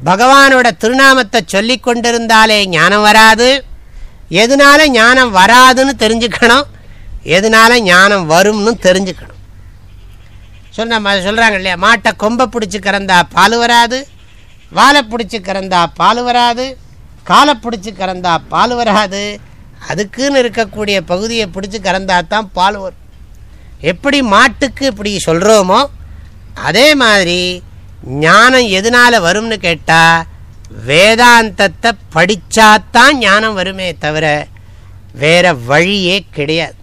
பகவானோட திருநாமத்தை சொல்லி கொண்டிருந்தாலே ஞானம் வராது. எதனால ஞானம் வராதுன்னு தெரிஞ்சுக்கணும்? எதனால ஞானம் வரும்னு தெரிஞ்சுக்கணும். சொன்ன சொல்கிறாங்க இல்லையா? மாட்டை கொம்பை பிடிச்சி கறந்தா பால் வராது. வாழை பிடிச்சி கறந்தா பால் வராது. காலை பிடிச்சி கறந்தா பால் வராது. அதுக்குன்னு இருக்கக்கூடிய பகுதியை பிடிச்சி கறந்தா தான் பால் வரும். எப்படி மாட்டுக்கு இப்படி சொல்கிறோமோ அதே மாதிரி ஞானம் எதனால் வரும்னு கேட்டால் வேதாந்தத்தை படித்தாத்தான் ஞானம் வருமே தவிர வேற வழியே கிடையாது.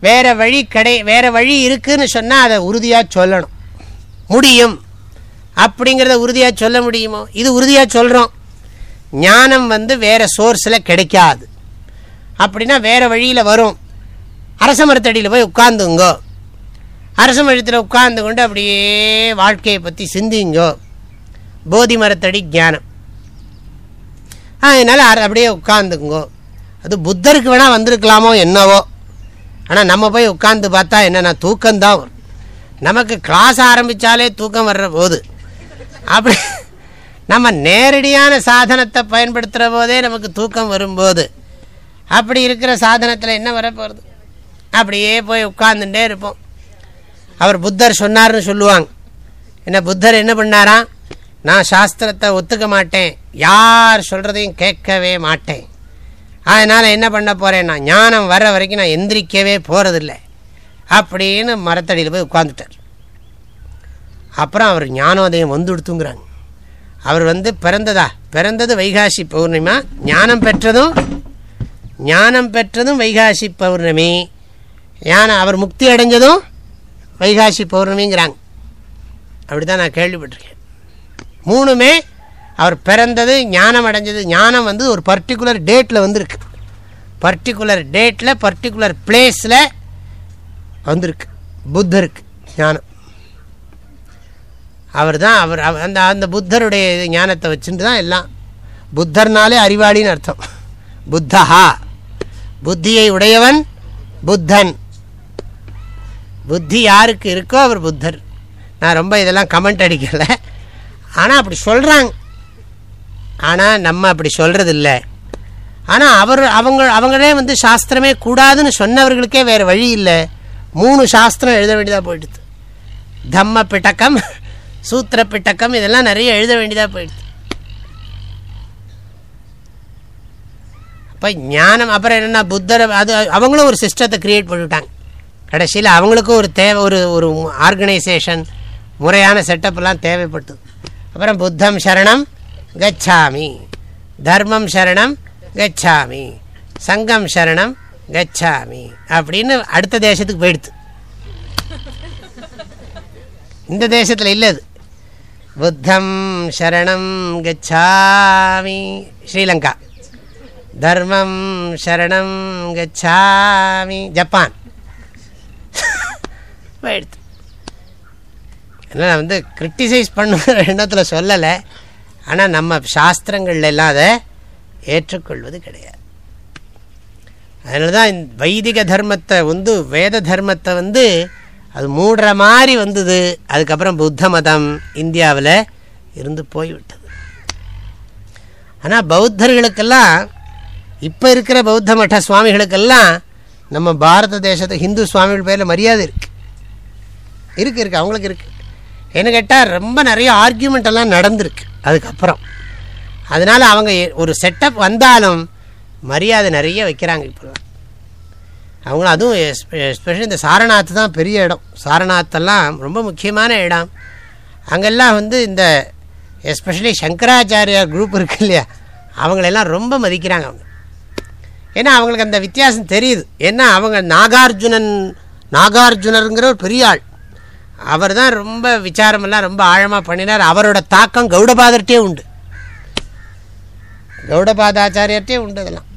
வேற வழி கிடை வேற வழி இருக்குன்னு சொன்னால் அதை உறுதியாக சொல்லணும். முடியும். அப்படிங்கிறத உறுதியாக சொல்ல முடியுமோ? இது உறுதியாக சொல்கிறோம் ஞானம் வந்து வேறு சோர்ஸில் கிடைக்காது. அப்படின்னா வேறு வழியில் வரும். அரச மரத்தடியில் போய் உட்காந்துங்கோ அரச மரத்தில் உட்கார்ந்து கொண்டு அப்படியே வாழ்க்கையை பற்றி சிந்திங்கோ. போதி மரத்தடி ஜானம் அதனால் அப்படியே உட்காந்துங்கோ அது புத்தருக்கு வேணால் வந்திருக்கலாமோ என்னவோ. ஆனால் நம்ம போய் உட்காந்து பார்த்தா என்னென்னா தூக்கம்தான் வரும். நமக்கு கிளாஸ் ஆரம்பித்தாலே தூக்கம் வர்ற போது. அப்படி நம்ம நேரடியான சாதனத்தை பயன்படுத்துகிற போதே நமக்கு தூக்கம் வரும்போது. அப்படி இருக்கிற சாதனத்தில் என்ன வரப்போகிறது அப்படியே போய் உட்காந்துட்டே இருப்போம். அவர் புத்தர் சொன்னார்னு சொல்லுவாங்க. என்ன புத்தர் என்ன பண்ணாராம் நான் சாஸ்திரத்தை ஒத்துக்க மாட்டேன். யார் சொல்கிறதையும் கேட்கவே மாட்டேன். அதனால் என்ன பண்ண போகிறேன் நான் ஞானம் வர வரைக்கும் நான் எந்திரிக்கவே போகிறதில்ல அப்படின்னு மரத்தடியில் போய் உட்காந்துட்டார் அப்புறம் அவர் ஞானோதயம் வந்து கொடுத்துங்கிறாங்க. அவர் வந்து பிறந்ததா? பிறந்தது வைகாசி பௌர்ணிமா. ஞானம் பெற்றதும் ஞானம் பெற்றதும் வைகாசி பௌர்ணமி. ஞானம் அவர் முக்தி அடைஞ்சதும் வைகாசி பௌர்ணமிங்கிறாங்க. அப்படி தான் நான் கேள்விப்பட்டிருக்கேன். மூணுமே அவர் பிறந்தது ஞானம் அடைஞ்சது. ஞானம் வந்து ஒரு பர்டிகுலர் டேட்டில் வந்துருக்கு. பர்டிகுலர் டேட்டில் பர்டிகுலர் பிளேஸில் வந்திருக்கு. புத்தருக்கு ஞானம். அவர் தான் அவர் அந்த அந்த புத்தருடைய ஞானத்தை வச்சுட்டு தான் எல்லாம். புத்தர்னாலே அறிவாளின்னு அர்த்தம். புத்தஹா. புத்தியை உடையவன் புத்தன். புத்தி யாருக்கு இருக்கோ அவர் புத்தர். நான் ரொம்ப இதெல்லாம் கமெண்ட் அடிக்கலை. ஆனால் அப்படி சொல்கிறாங்க ஆனால் நம்ம அப்படி சொல்கிறது இல்லை ஆனால் அவர் அவங்க அவங்களே வந்து சாஸ்திரமே கூடாதுன்னு சொன்னவர்களுக்கே வேறு வழி இல்லை. மூணு சாஸ்திரம் எழுத வேண்டியதாக போயிடுது. தம்ம பிட்டக்கம் சூத்திர பிட்டக்கம் இதெல்லாம் நிறைய எழுத வேண்டியதாக போயிடுது. அப்போ ஞானம் அப்புறம் என்னென்னா புத்தர் அது அவங்களும் ஒரு சிஸ்டத்தை க்ரியேட் பண்ணிவிட்டாங்க கடைசியில் அவங்களுக்கும் ஒரு தேவை ஒரு ஒரு ஆர்கனைசேஷன் முறையான செட்டப்லாம் தேவைப்பட்டது. அப்புறம் புத்தம் சரணம் கச்சாமி. தர்மம் சரணம் கச்சாமி. சங்கம் சரணம் கச்சாமி. அப்படின்னு அடுத்த தேசத்துக்கு போயிடுது. இந்த தேசத்தில் இல்லை அது. புத்தம் சரணம் கச்சாமி. ஸ்ரீலங்கா. தர்மம் சரணம் கச்சாமி. ஜப்பான். போயிடுது அதனால் நான் வந்து கிரிட்டிசைஸ் பண்ணுற எண்ணத்தில் சொல்லலை. ஆனால் நம்ம சாஸ்திரங்கள்ல எல்லாம் அதை ஏற்றுக்கொள்வது கிடையாது. அதனால தான் இந்த வைதிக தர்மத்தை வந்து வேத தர்மத்தை வந்து அது மூடுற மாதிரி வந்தது. அதுக்கப்புறம் புத்த மதம் இந்தியாவில் இருந்து போய்விட்டது. ஆனால் பௌத்தர்களுக்கெல்லாம் இப்போ இருக்கிற பௌத்த மட்ட சுவாமிகளுக்கெல்லாம் நம்ம பாரத தேசத்தை ஹிந்து சுவாமிகள் பேரில் மரியாதை இருக்குது இருக்குது இருக்குது அவங்களுக்கு இருக்குது என்ன கேட்டால் ரொம்ப நிறைய ஆர்கியூமெண்ட் எல்லாம் நடந்திருக்கு. அதுக்கப்புறம். அதனால் அவங்க ஒரு செட்டப் வந்தாலும் மரியாதை நிறைய வைக்கிறாங்க இப்போல்லாம் அவங்களும் அதுவும் எஸ்பெஷலி இந்த சாரநாத் தான் பெரிய இடம். சாரநாத்தெல்லாம் ரொம்ப முக்கியமான இடம். அங்கெல்லாம் வந்து இந்த எஸ்பெஷலி சங்கராச்சாரியார் குரூப் இருக்கு இல்லையா? அவங்களெல்லாம் ரொம்ப மதிக்கிறாங்க அவங்க. ஏன்னா அவங்களுக்கு அந்த வித்தியாசம் தெரியுது. ஏன்னா அவங்க நாகார்ஜுனன் நாகார்ஜுனருங்கிற ஒரு பெரிய ஆள். அவர் தான் ரொம்ப விசாரமெல்லாம் ரொம்ப ஆழமாக பண்ணினார். அவரோட தாக்கம் கௌடபாதர்கிட்டே உண்டு. கௌடபாதாச்சாரியர்கிட்டே உண்டு அதெல்லாம்.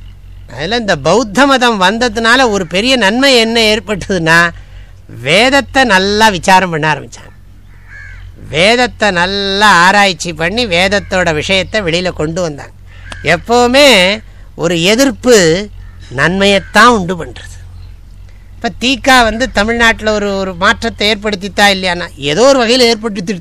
அதில் இந்த பௌத்த மதம் வந்ததுனால ஒரு பெரிய நன்மை என்ன ஏற்பட்டதுன்னா வேதத்தை நல்லா விசாரம் பண்ண ஆரம்பித்தாங்க வேதத்தை நல்லா ஆராய்ச்சி பண்ணி வேதத்தோட விஷயத்தை வெளியில் கொண்டு வந்தாங்க. எப்போவுமே ஒரு எதிர்ப்பு நன்மையைத்தான் உண்டு பண்ணுறது இப்போ தீக்கா வந்து தமிழ்நாட்டில் ஒரு ஒரு மாற்றத்தை ஏற்படுத்தித்தா இல்லையானா? ஏதோ ஒரு வகையில் ஏற்படுத்தி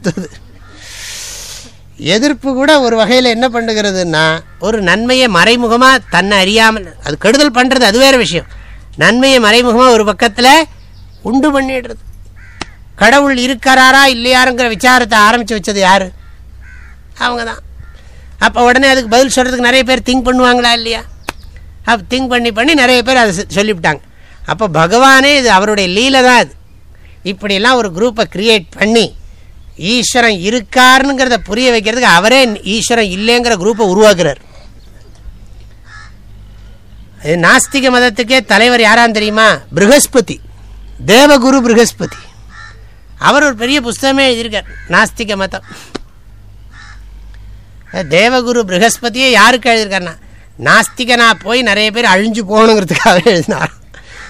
எதிர்ப்பு கூட ஒரு வகையில் என்ன பண்ணுகிறதுன்னா ஒரு நன்மையை மறைமுகமாக தன்னை அறியாமல் அது கெடுதல் பண்ணுறது அது வேறு விஷயம். நன்மையை மறைமுகமாக ஒரு பக்கத்தில் உண்டு பண்ணிடுறது. கடவுள் இருக்கிறாரா இல்லையாருங்கிற விசாரத்தை ஆரம்பித்து வச்சது யார்? அவங்க தான் அப்போ உடனே அதுக்கு பதில் சொல்கிறதுக்கு நிறைய பேர் திங்க் பண்ணுவாங்களா இல்லையா? அப்போ திங்க் பண்ணி பண்ணி நிறைய பேர் அதை சொல்லிவிட்டாங்க. அப்போ பகவானே இது அவருடைய லீலை தான் அது. இப்படியெல்லாம் ஒரு குரூப்பை கிரியேட் பண்ணி ஈஸ்வரன் இருக்காருங்கிறத புரிய வைக்கிறதுக்கு அவரே ஈஸ்வரன் இல்லைங்கிற குரூப்பை உருவாக்குறார். இது நாஸ்திக மதத்துக்கே தலைவர் யாரான்னு தெரியுமா? ப்ரகஸ்பதி. தேவகுரு ப்ரகஸ்பதி. அவர் ஒரு பெரிய புஸ்தகமே எழுதியிருக்கார் நாஸ்திக மதம். தேவகுரு ப்ரகஸ்பதியே யாருக்கு எழுதியிருக்காருன்னா நாஸ்திகனாக போய் நிறைய பேர் அழிஞ்சு போகணுங்கிறதுக்காக எழுதினார்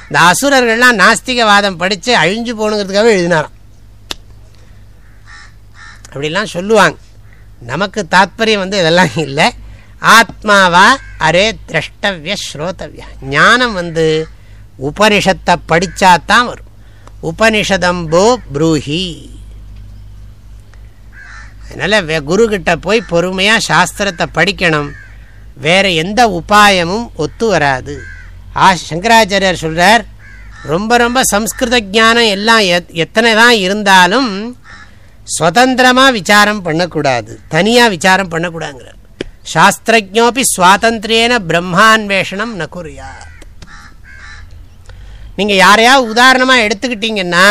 இந்த அசுரர்கள்லாம் நாஸ்திகவாதம் படித்து அழிஞ்சு போகணுங்கிறதுக்காக எழுதினாராம். அப்படிலாம் சொல்லுவாங்க. நமக்கு தாத்பரியம் வந்து இதெல்லாம் இல்லை. ஆத்மாவா அரே திரஷ்டவிய ஸ்ரோதவியா. ஞானம் வந்து உபனிஷத்தை படித்தா தான் வரும். உபனிஷதம்போ ப்ரூஹி. அதனால் வே குருக்கிட்ட போய் பொறுமையாக சாஸ்திரத்தை படிக்கணும். வேறு எந்த உபாயமும் ஒத்து வராது. ஆ சங்கராச்சாரியர் சொல்கிறார் ரொம்ப ரொம்ப சம்ஸ்கிருத ஞானம் எல்லாம் எத் எத்தனை தான் இருந்தாலும் சுதந்திரமாக விசாரம் பண்ணக்கூடாது. தனியாக விசாரம் பண்ணக்கூடாதுங்கிறார். சாஸ்திரஜோபி சுவாதந்திரியன பிரம்மான்வேஷனம் ந நீங்கள் யாரையாவது உதாரணமாக எடுத்துக்கிட்டீங்கன்னா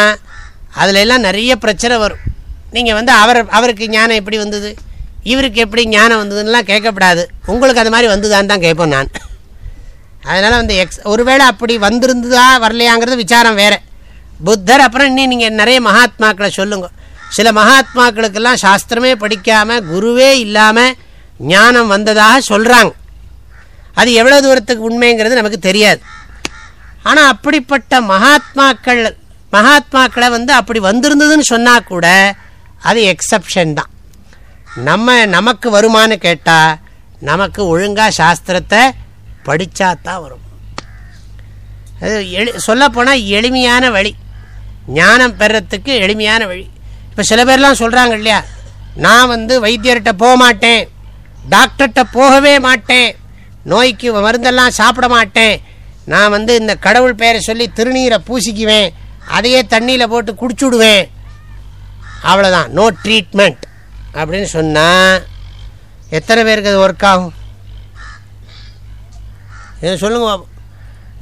அதில் எல்லாம் நிறைய பிரச்சனை வரும். நீங்கள் வந்து அவர் அவருக்கு ஞானம் எப்படி வந்தது? இவருக்கு எப்படி ஞானம் வந்ததுன்னெலாம் கேட்கப்படாது. உங்களுக்கு அது மாதிரி வந்துதான்னு தான் கேட்போம் நான். அதனால் வந்து எக்ஸ் ஒருவேளை அப்படி வந்திருந்ததா வரலையாங்கிறது விசாரம் வேறு. புத்தர் அப்புறம் இன்னும் நீங்கள் நிறைய மகாத்மாக்களை சொல்லுங்க. சில மகாத்மாக்களுக்கெல்லாம் சாஸ்திரமே படிக்காமல் குருவே இல்லாமல் ஞானம் வந்ததாக சொல்கிறாங்க அது எவ்வளோ தூரத்துக்கு உண்மைங்கிறது நமக்கு தெரியாது. ஆனால் அப்படிப்பட்ட மகாத்மாக்கள் மகாத்மாக்களை வந்து அப்படி வந்திருந்ததுன்னு சொன்னால் கூட அது எக்ஸப்ஷன் தான். நம்ம நமக்கு வருமானு கேட்டால் நமக்கு ஒழுங்காக சாஸ்திரத்தை படித்தா தான் வரும். அது எளி சொல்லப்போனால் எளிமையான வழி. ஞானம் பெறத்துக்கு எளிமையான வழி. இப்போ சில பேர்லாம் சொல்கிறாங்க இல்லையா நான் வந்து வைத்தியர்கிட்ட போக மாட்டேன் டாக்டர்கிட்ட போகவே மாட்டேன் நோய்க்கு மருந்தெல்லாம் சாப்பிட மாட்டேன் நான் வந்து இந்த கடவுள் பெயரை சொல்லி திருநீரை பூசிக்குவேன் அதையே தண்ணியில் போட்டு குடிச்சுடுவேன் அவ்வளோதான் நோ ட்ரீட்மெண்ட் அப்படின்னு சொன்னால் எத்தனை பேருக்கு அது ஒர்க் ஆகும்? இதை சொல்லுங்க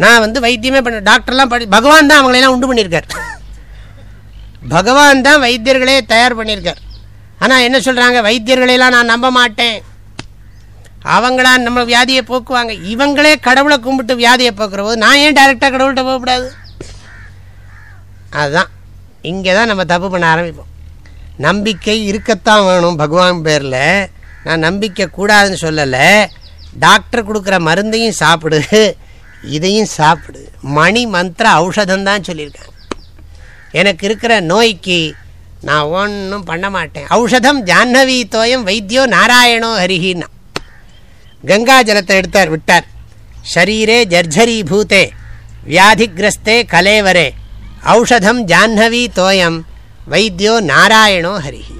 நான் வந்து வைத்தியமே பண்ண டாக்டர்லாம் படி பகவான் தான் அவங்களையெல்லாம் உண்டு பண்ணியிருக்கார். பகவான் தான் வைத்தியர்களே தயார் பண்ணியிருக்கார். ஆனால் என்ன சொல்கிறாங்க வைத்தியர்களையெல்லாம் நான் நம்ப மாட்டேன். அவங்களா நம்ம வியாதியை போக்குவாங்க. இவங்களே கடவுளை கும்பிட்டு வியாதியை போக்குற போது நான் ஏன் டைரெக்டாக கடவுள்கிட்ட போகக்கூடாது? அதுதான். இங்கே தான் நம்ம தப்பு பண்ண ஆரம்பிப்போம். நம்பிக்கை இருக்கத்தான் வேணும் பகவான் பேரில். நான் நம்பிக்கை கூடாதுன்னு சொல்லலை. டாக்டர் கொடுக்குற மருந்தையும் சாப்பிடு. இதையும் சாப்பிடு. மணி மந்திர ஔஷதம் தான் சொல்லியிருக்காங்க எனக்கு இருக்கிற நோய்க்கு நான் ஒன்றும் பண்ண மாட்டேன். ஔஷதம் ஜாஹ்னவி தோயம் வைத்தியோ நாராயணோ ஹரிஹின்னா. கங்கா ஜலத்தை எடுத்தார் விட்டார். ஷரீரே ஜர்ஜரி பூத்தே வியாதிகிரஸ்தே கலேவரே. ஔஷதம் ஜாஹ்னவி தோயம் வைத்தியோ நாராயணோ ஹரிஹி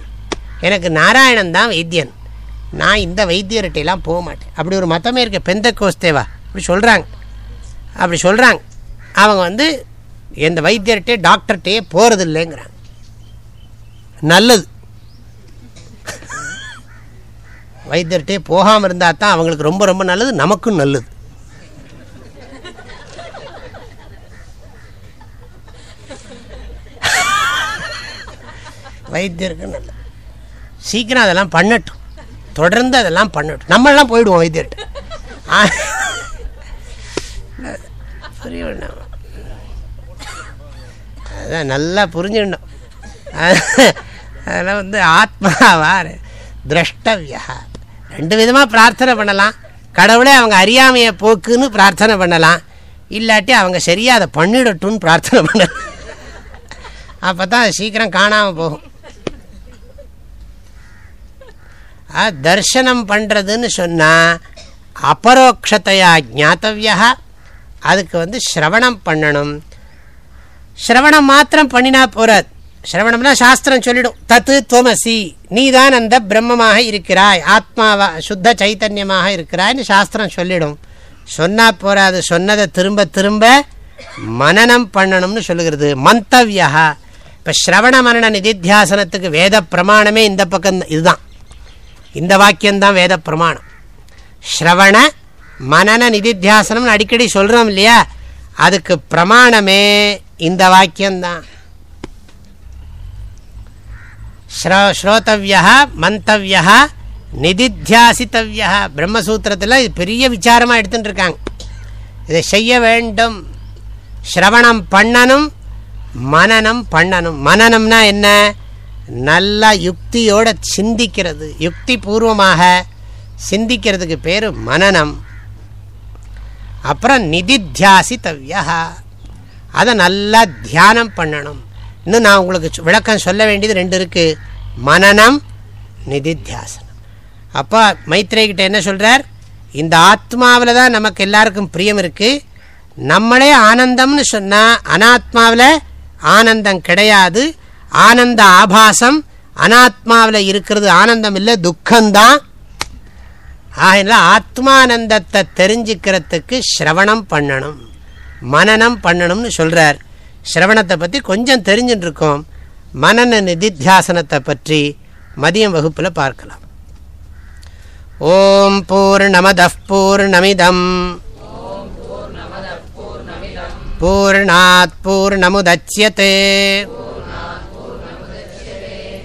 எனக்கு நாராயணன் தான் வைத்தியன். நான் இந்த வைத்தியர்கிட்டையெல்லாம் போக மாட்டேன். அப்படி ஒரு மதமே இருக்க. பெந்த கோஸ்தேவா அப்படி சொல்கிறாங்க அப்படி சொல்கிறாங்க அவங்க வந்து எந்த வைத்தியர்கிட்டே டாக்டர்கிட்டயே போகிறது இல்லைங்கிறாங்க நல்லது. வைத்தியர்கிட்டே போகாமல் இருந்தால் தான் அவங்களுக்கு ரொம்ப ரொம்ப நல்லது நமக்கும் நல்லது. வைத்தியருக்குன்னு சீக்கிரம் அதெல்லாம் பண்ணட்டும். தொடர்ந்து அதெல்லாம் பண்ணட்டும். நம்மளாம் போயிடுவோம் வைத்தியர்கிட்ட. புரியணும் அதான் நல்லா புரிஞ்சிடணும் அதெல்லாம் வந்து ஆத்மாவா? திரஷ்டவியா. ரெண்டு விதமாக பிரார்த்தனை பண்ணலாம். கடவுளே அவங்க அறியாமையை போக்குன்னு பிரார்த்தனை பண்ணலாம். இல்லாட்டி அவங்க சரியாக அதை பண்ணிடட்டும்னு பிரார்த்தனை பண்ணலாம். அப்போ தான் சீக்கிரம் காணாமல் போகும். தர்சனம் பண்ணுறதுன்னு சொன்னால் அபரோக்ஷத்தையா ஜாத்தவியா அதுக்கு வந்து ஸ்ரவணம் பண்ணணும் ஸ்ரவணம் மாத்திரம் பண்ணினா போறாது ஸ்ரவணம்னா சாஸ்திரம் சொல்லிடும் தத்து துவமசி நீதான் அந்த பிரம்மமாக இருக்கிறாய் ஆத்மாவா சுத்த சைத்தன்யமாக இருக்கிறாய்னு சாஸ்திரம் சொல்லிடும் சொன்னால் போகாது சொன்னதை திரும்ப திரும்ப மனநம் பண்ணணும்னு சொல்லுகிறது மந்தவியா இப்போ ஸ்ரவண மரண நிதித்தியாசனத்துக்கு வேத பிரமாணமே இந்த பக்கம் இதுதான் இந்த வாக்கியம்தான் வேத பிரமாணம் ஸ்ரவண மனன நிதித்தியாசனம்னு அடிக்கடி சொல்கிறோம் இல்லையா? அதுக்கு பிரமாணமே இந்த வாக்கியம்தான். ஸ்ரோத்தவியா மந்தவியா நிதித்தியாசித்தவியா. பிரம்மசூத்திரத்தில் இது பெரிய விசாரமாக எடுத்துகிட்டு இருக்காங்க இதை செய்ய வேண்டும். ஸ்ரவணம் பண்ணணும் மனநம் பண்ணணும். மனநம்னா என்ன? நல்லா யுக்தியோட சிந்திக்கிறது. யுக்தி பூர்வமாக சிந்திக்கிறதுக்கு பேர் மனநம். அப்புறம் நிதித்தியாசித்தவியா அதை நல்லா தியானம் பண்ணணும். இன்னும் நான் உங்களுக்கு விளக்கம் சொல்ல வேண்டியது ரெண்டு இருக்குது மனநம் நிதித்தியாசனம். அப்போ மைத்ரேகிட்ட என்ன சொல்கிறார் இந்த ஆத்மாவில் தான் நமக்கு எல்லாருக்கும் பிரியம் இருக்குது நம்மளே ஆனந்தம்னு சொன்னால் அனாத்மாவில் ஆனந்தம் கிடையாது. ஆனந்த ஆபாசம் அனாத்மாவில் இருக்கிறது ஆனந்தம் இல்லை துக்கம்தான். ஆகினால ஆத்மானந்தத்தை தெரிஞ்சுக்கிறதுக்கு ஸ்ரவணம் பண்ணணும். மனநம் பண்ணணும்னு சொல்கிறார் ஸ்ரவணத்தை பற்றி கொஞ்சம் தெரிஞ்சுட்டு இருக்கோம் மனன நிதித்தியாசனத்தை பற்றி மதியம் வகுப்பில் பார்க்கலாம். ஓம் பூர்ணமத பூர்ணமிதம். பூர்ணாத் பூர்ணமுதட்சியते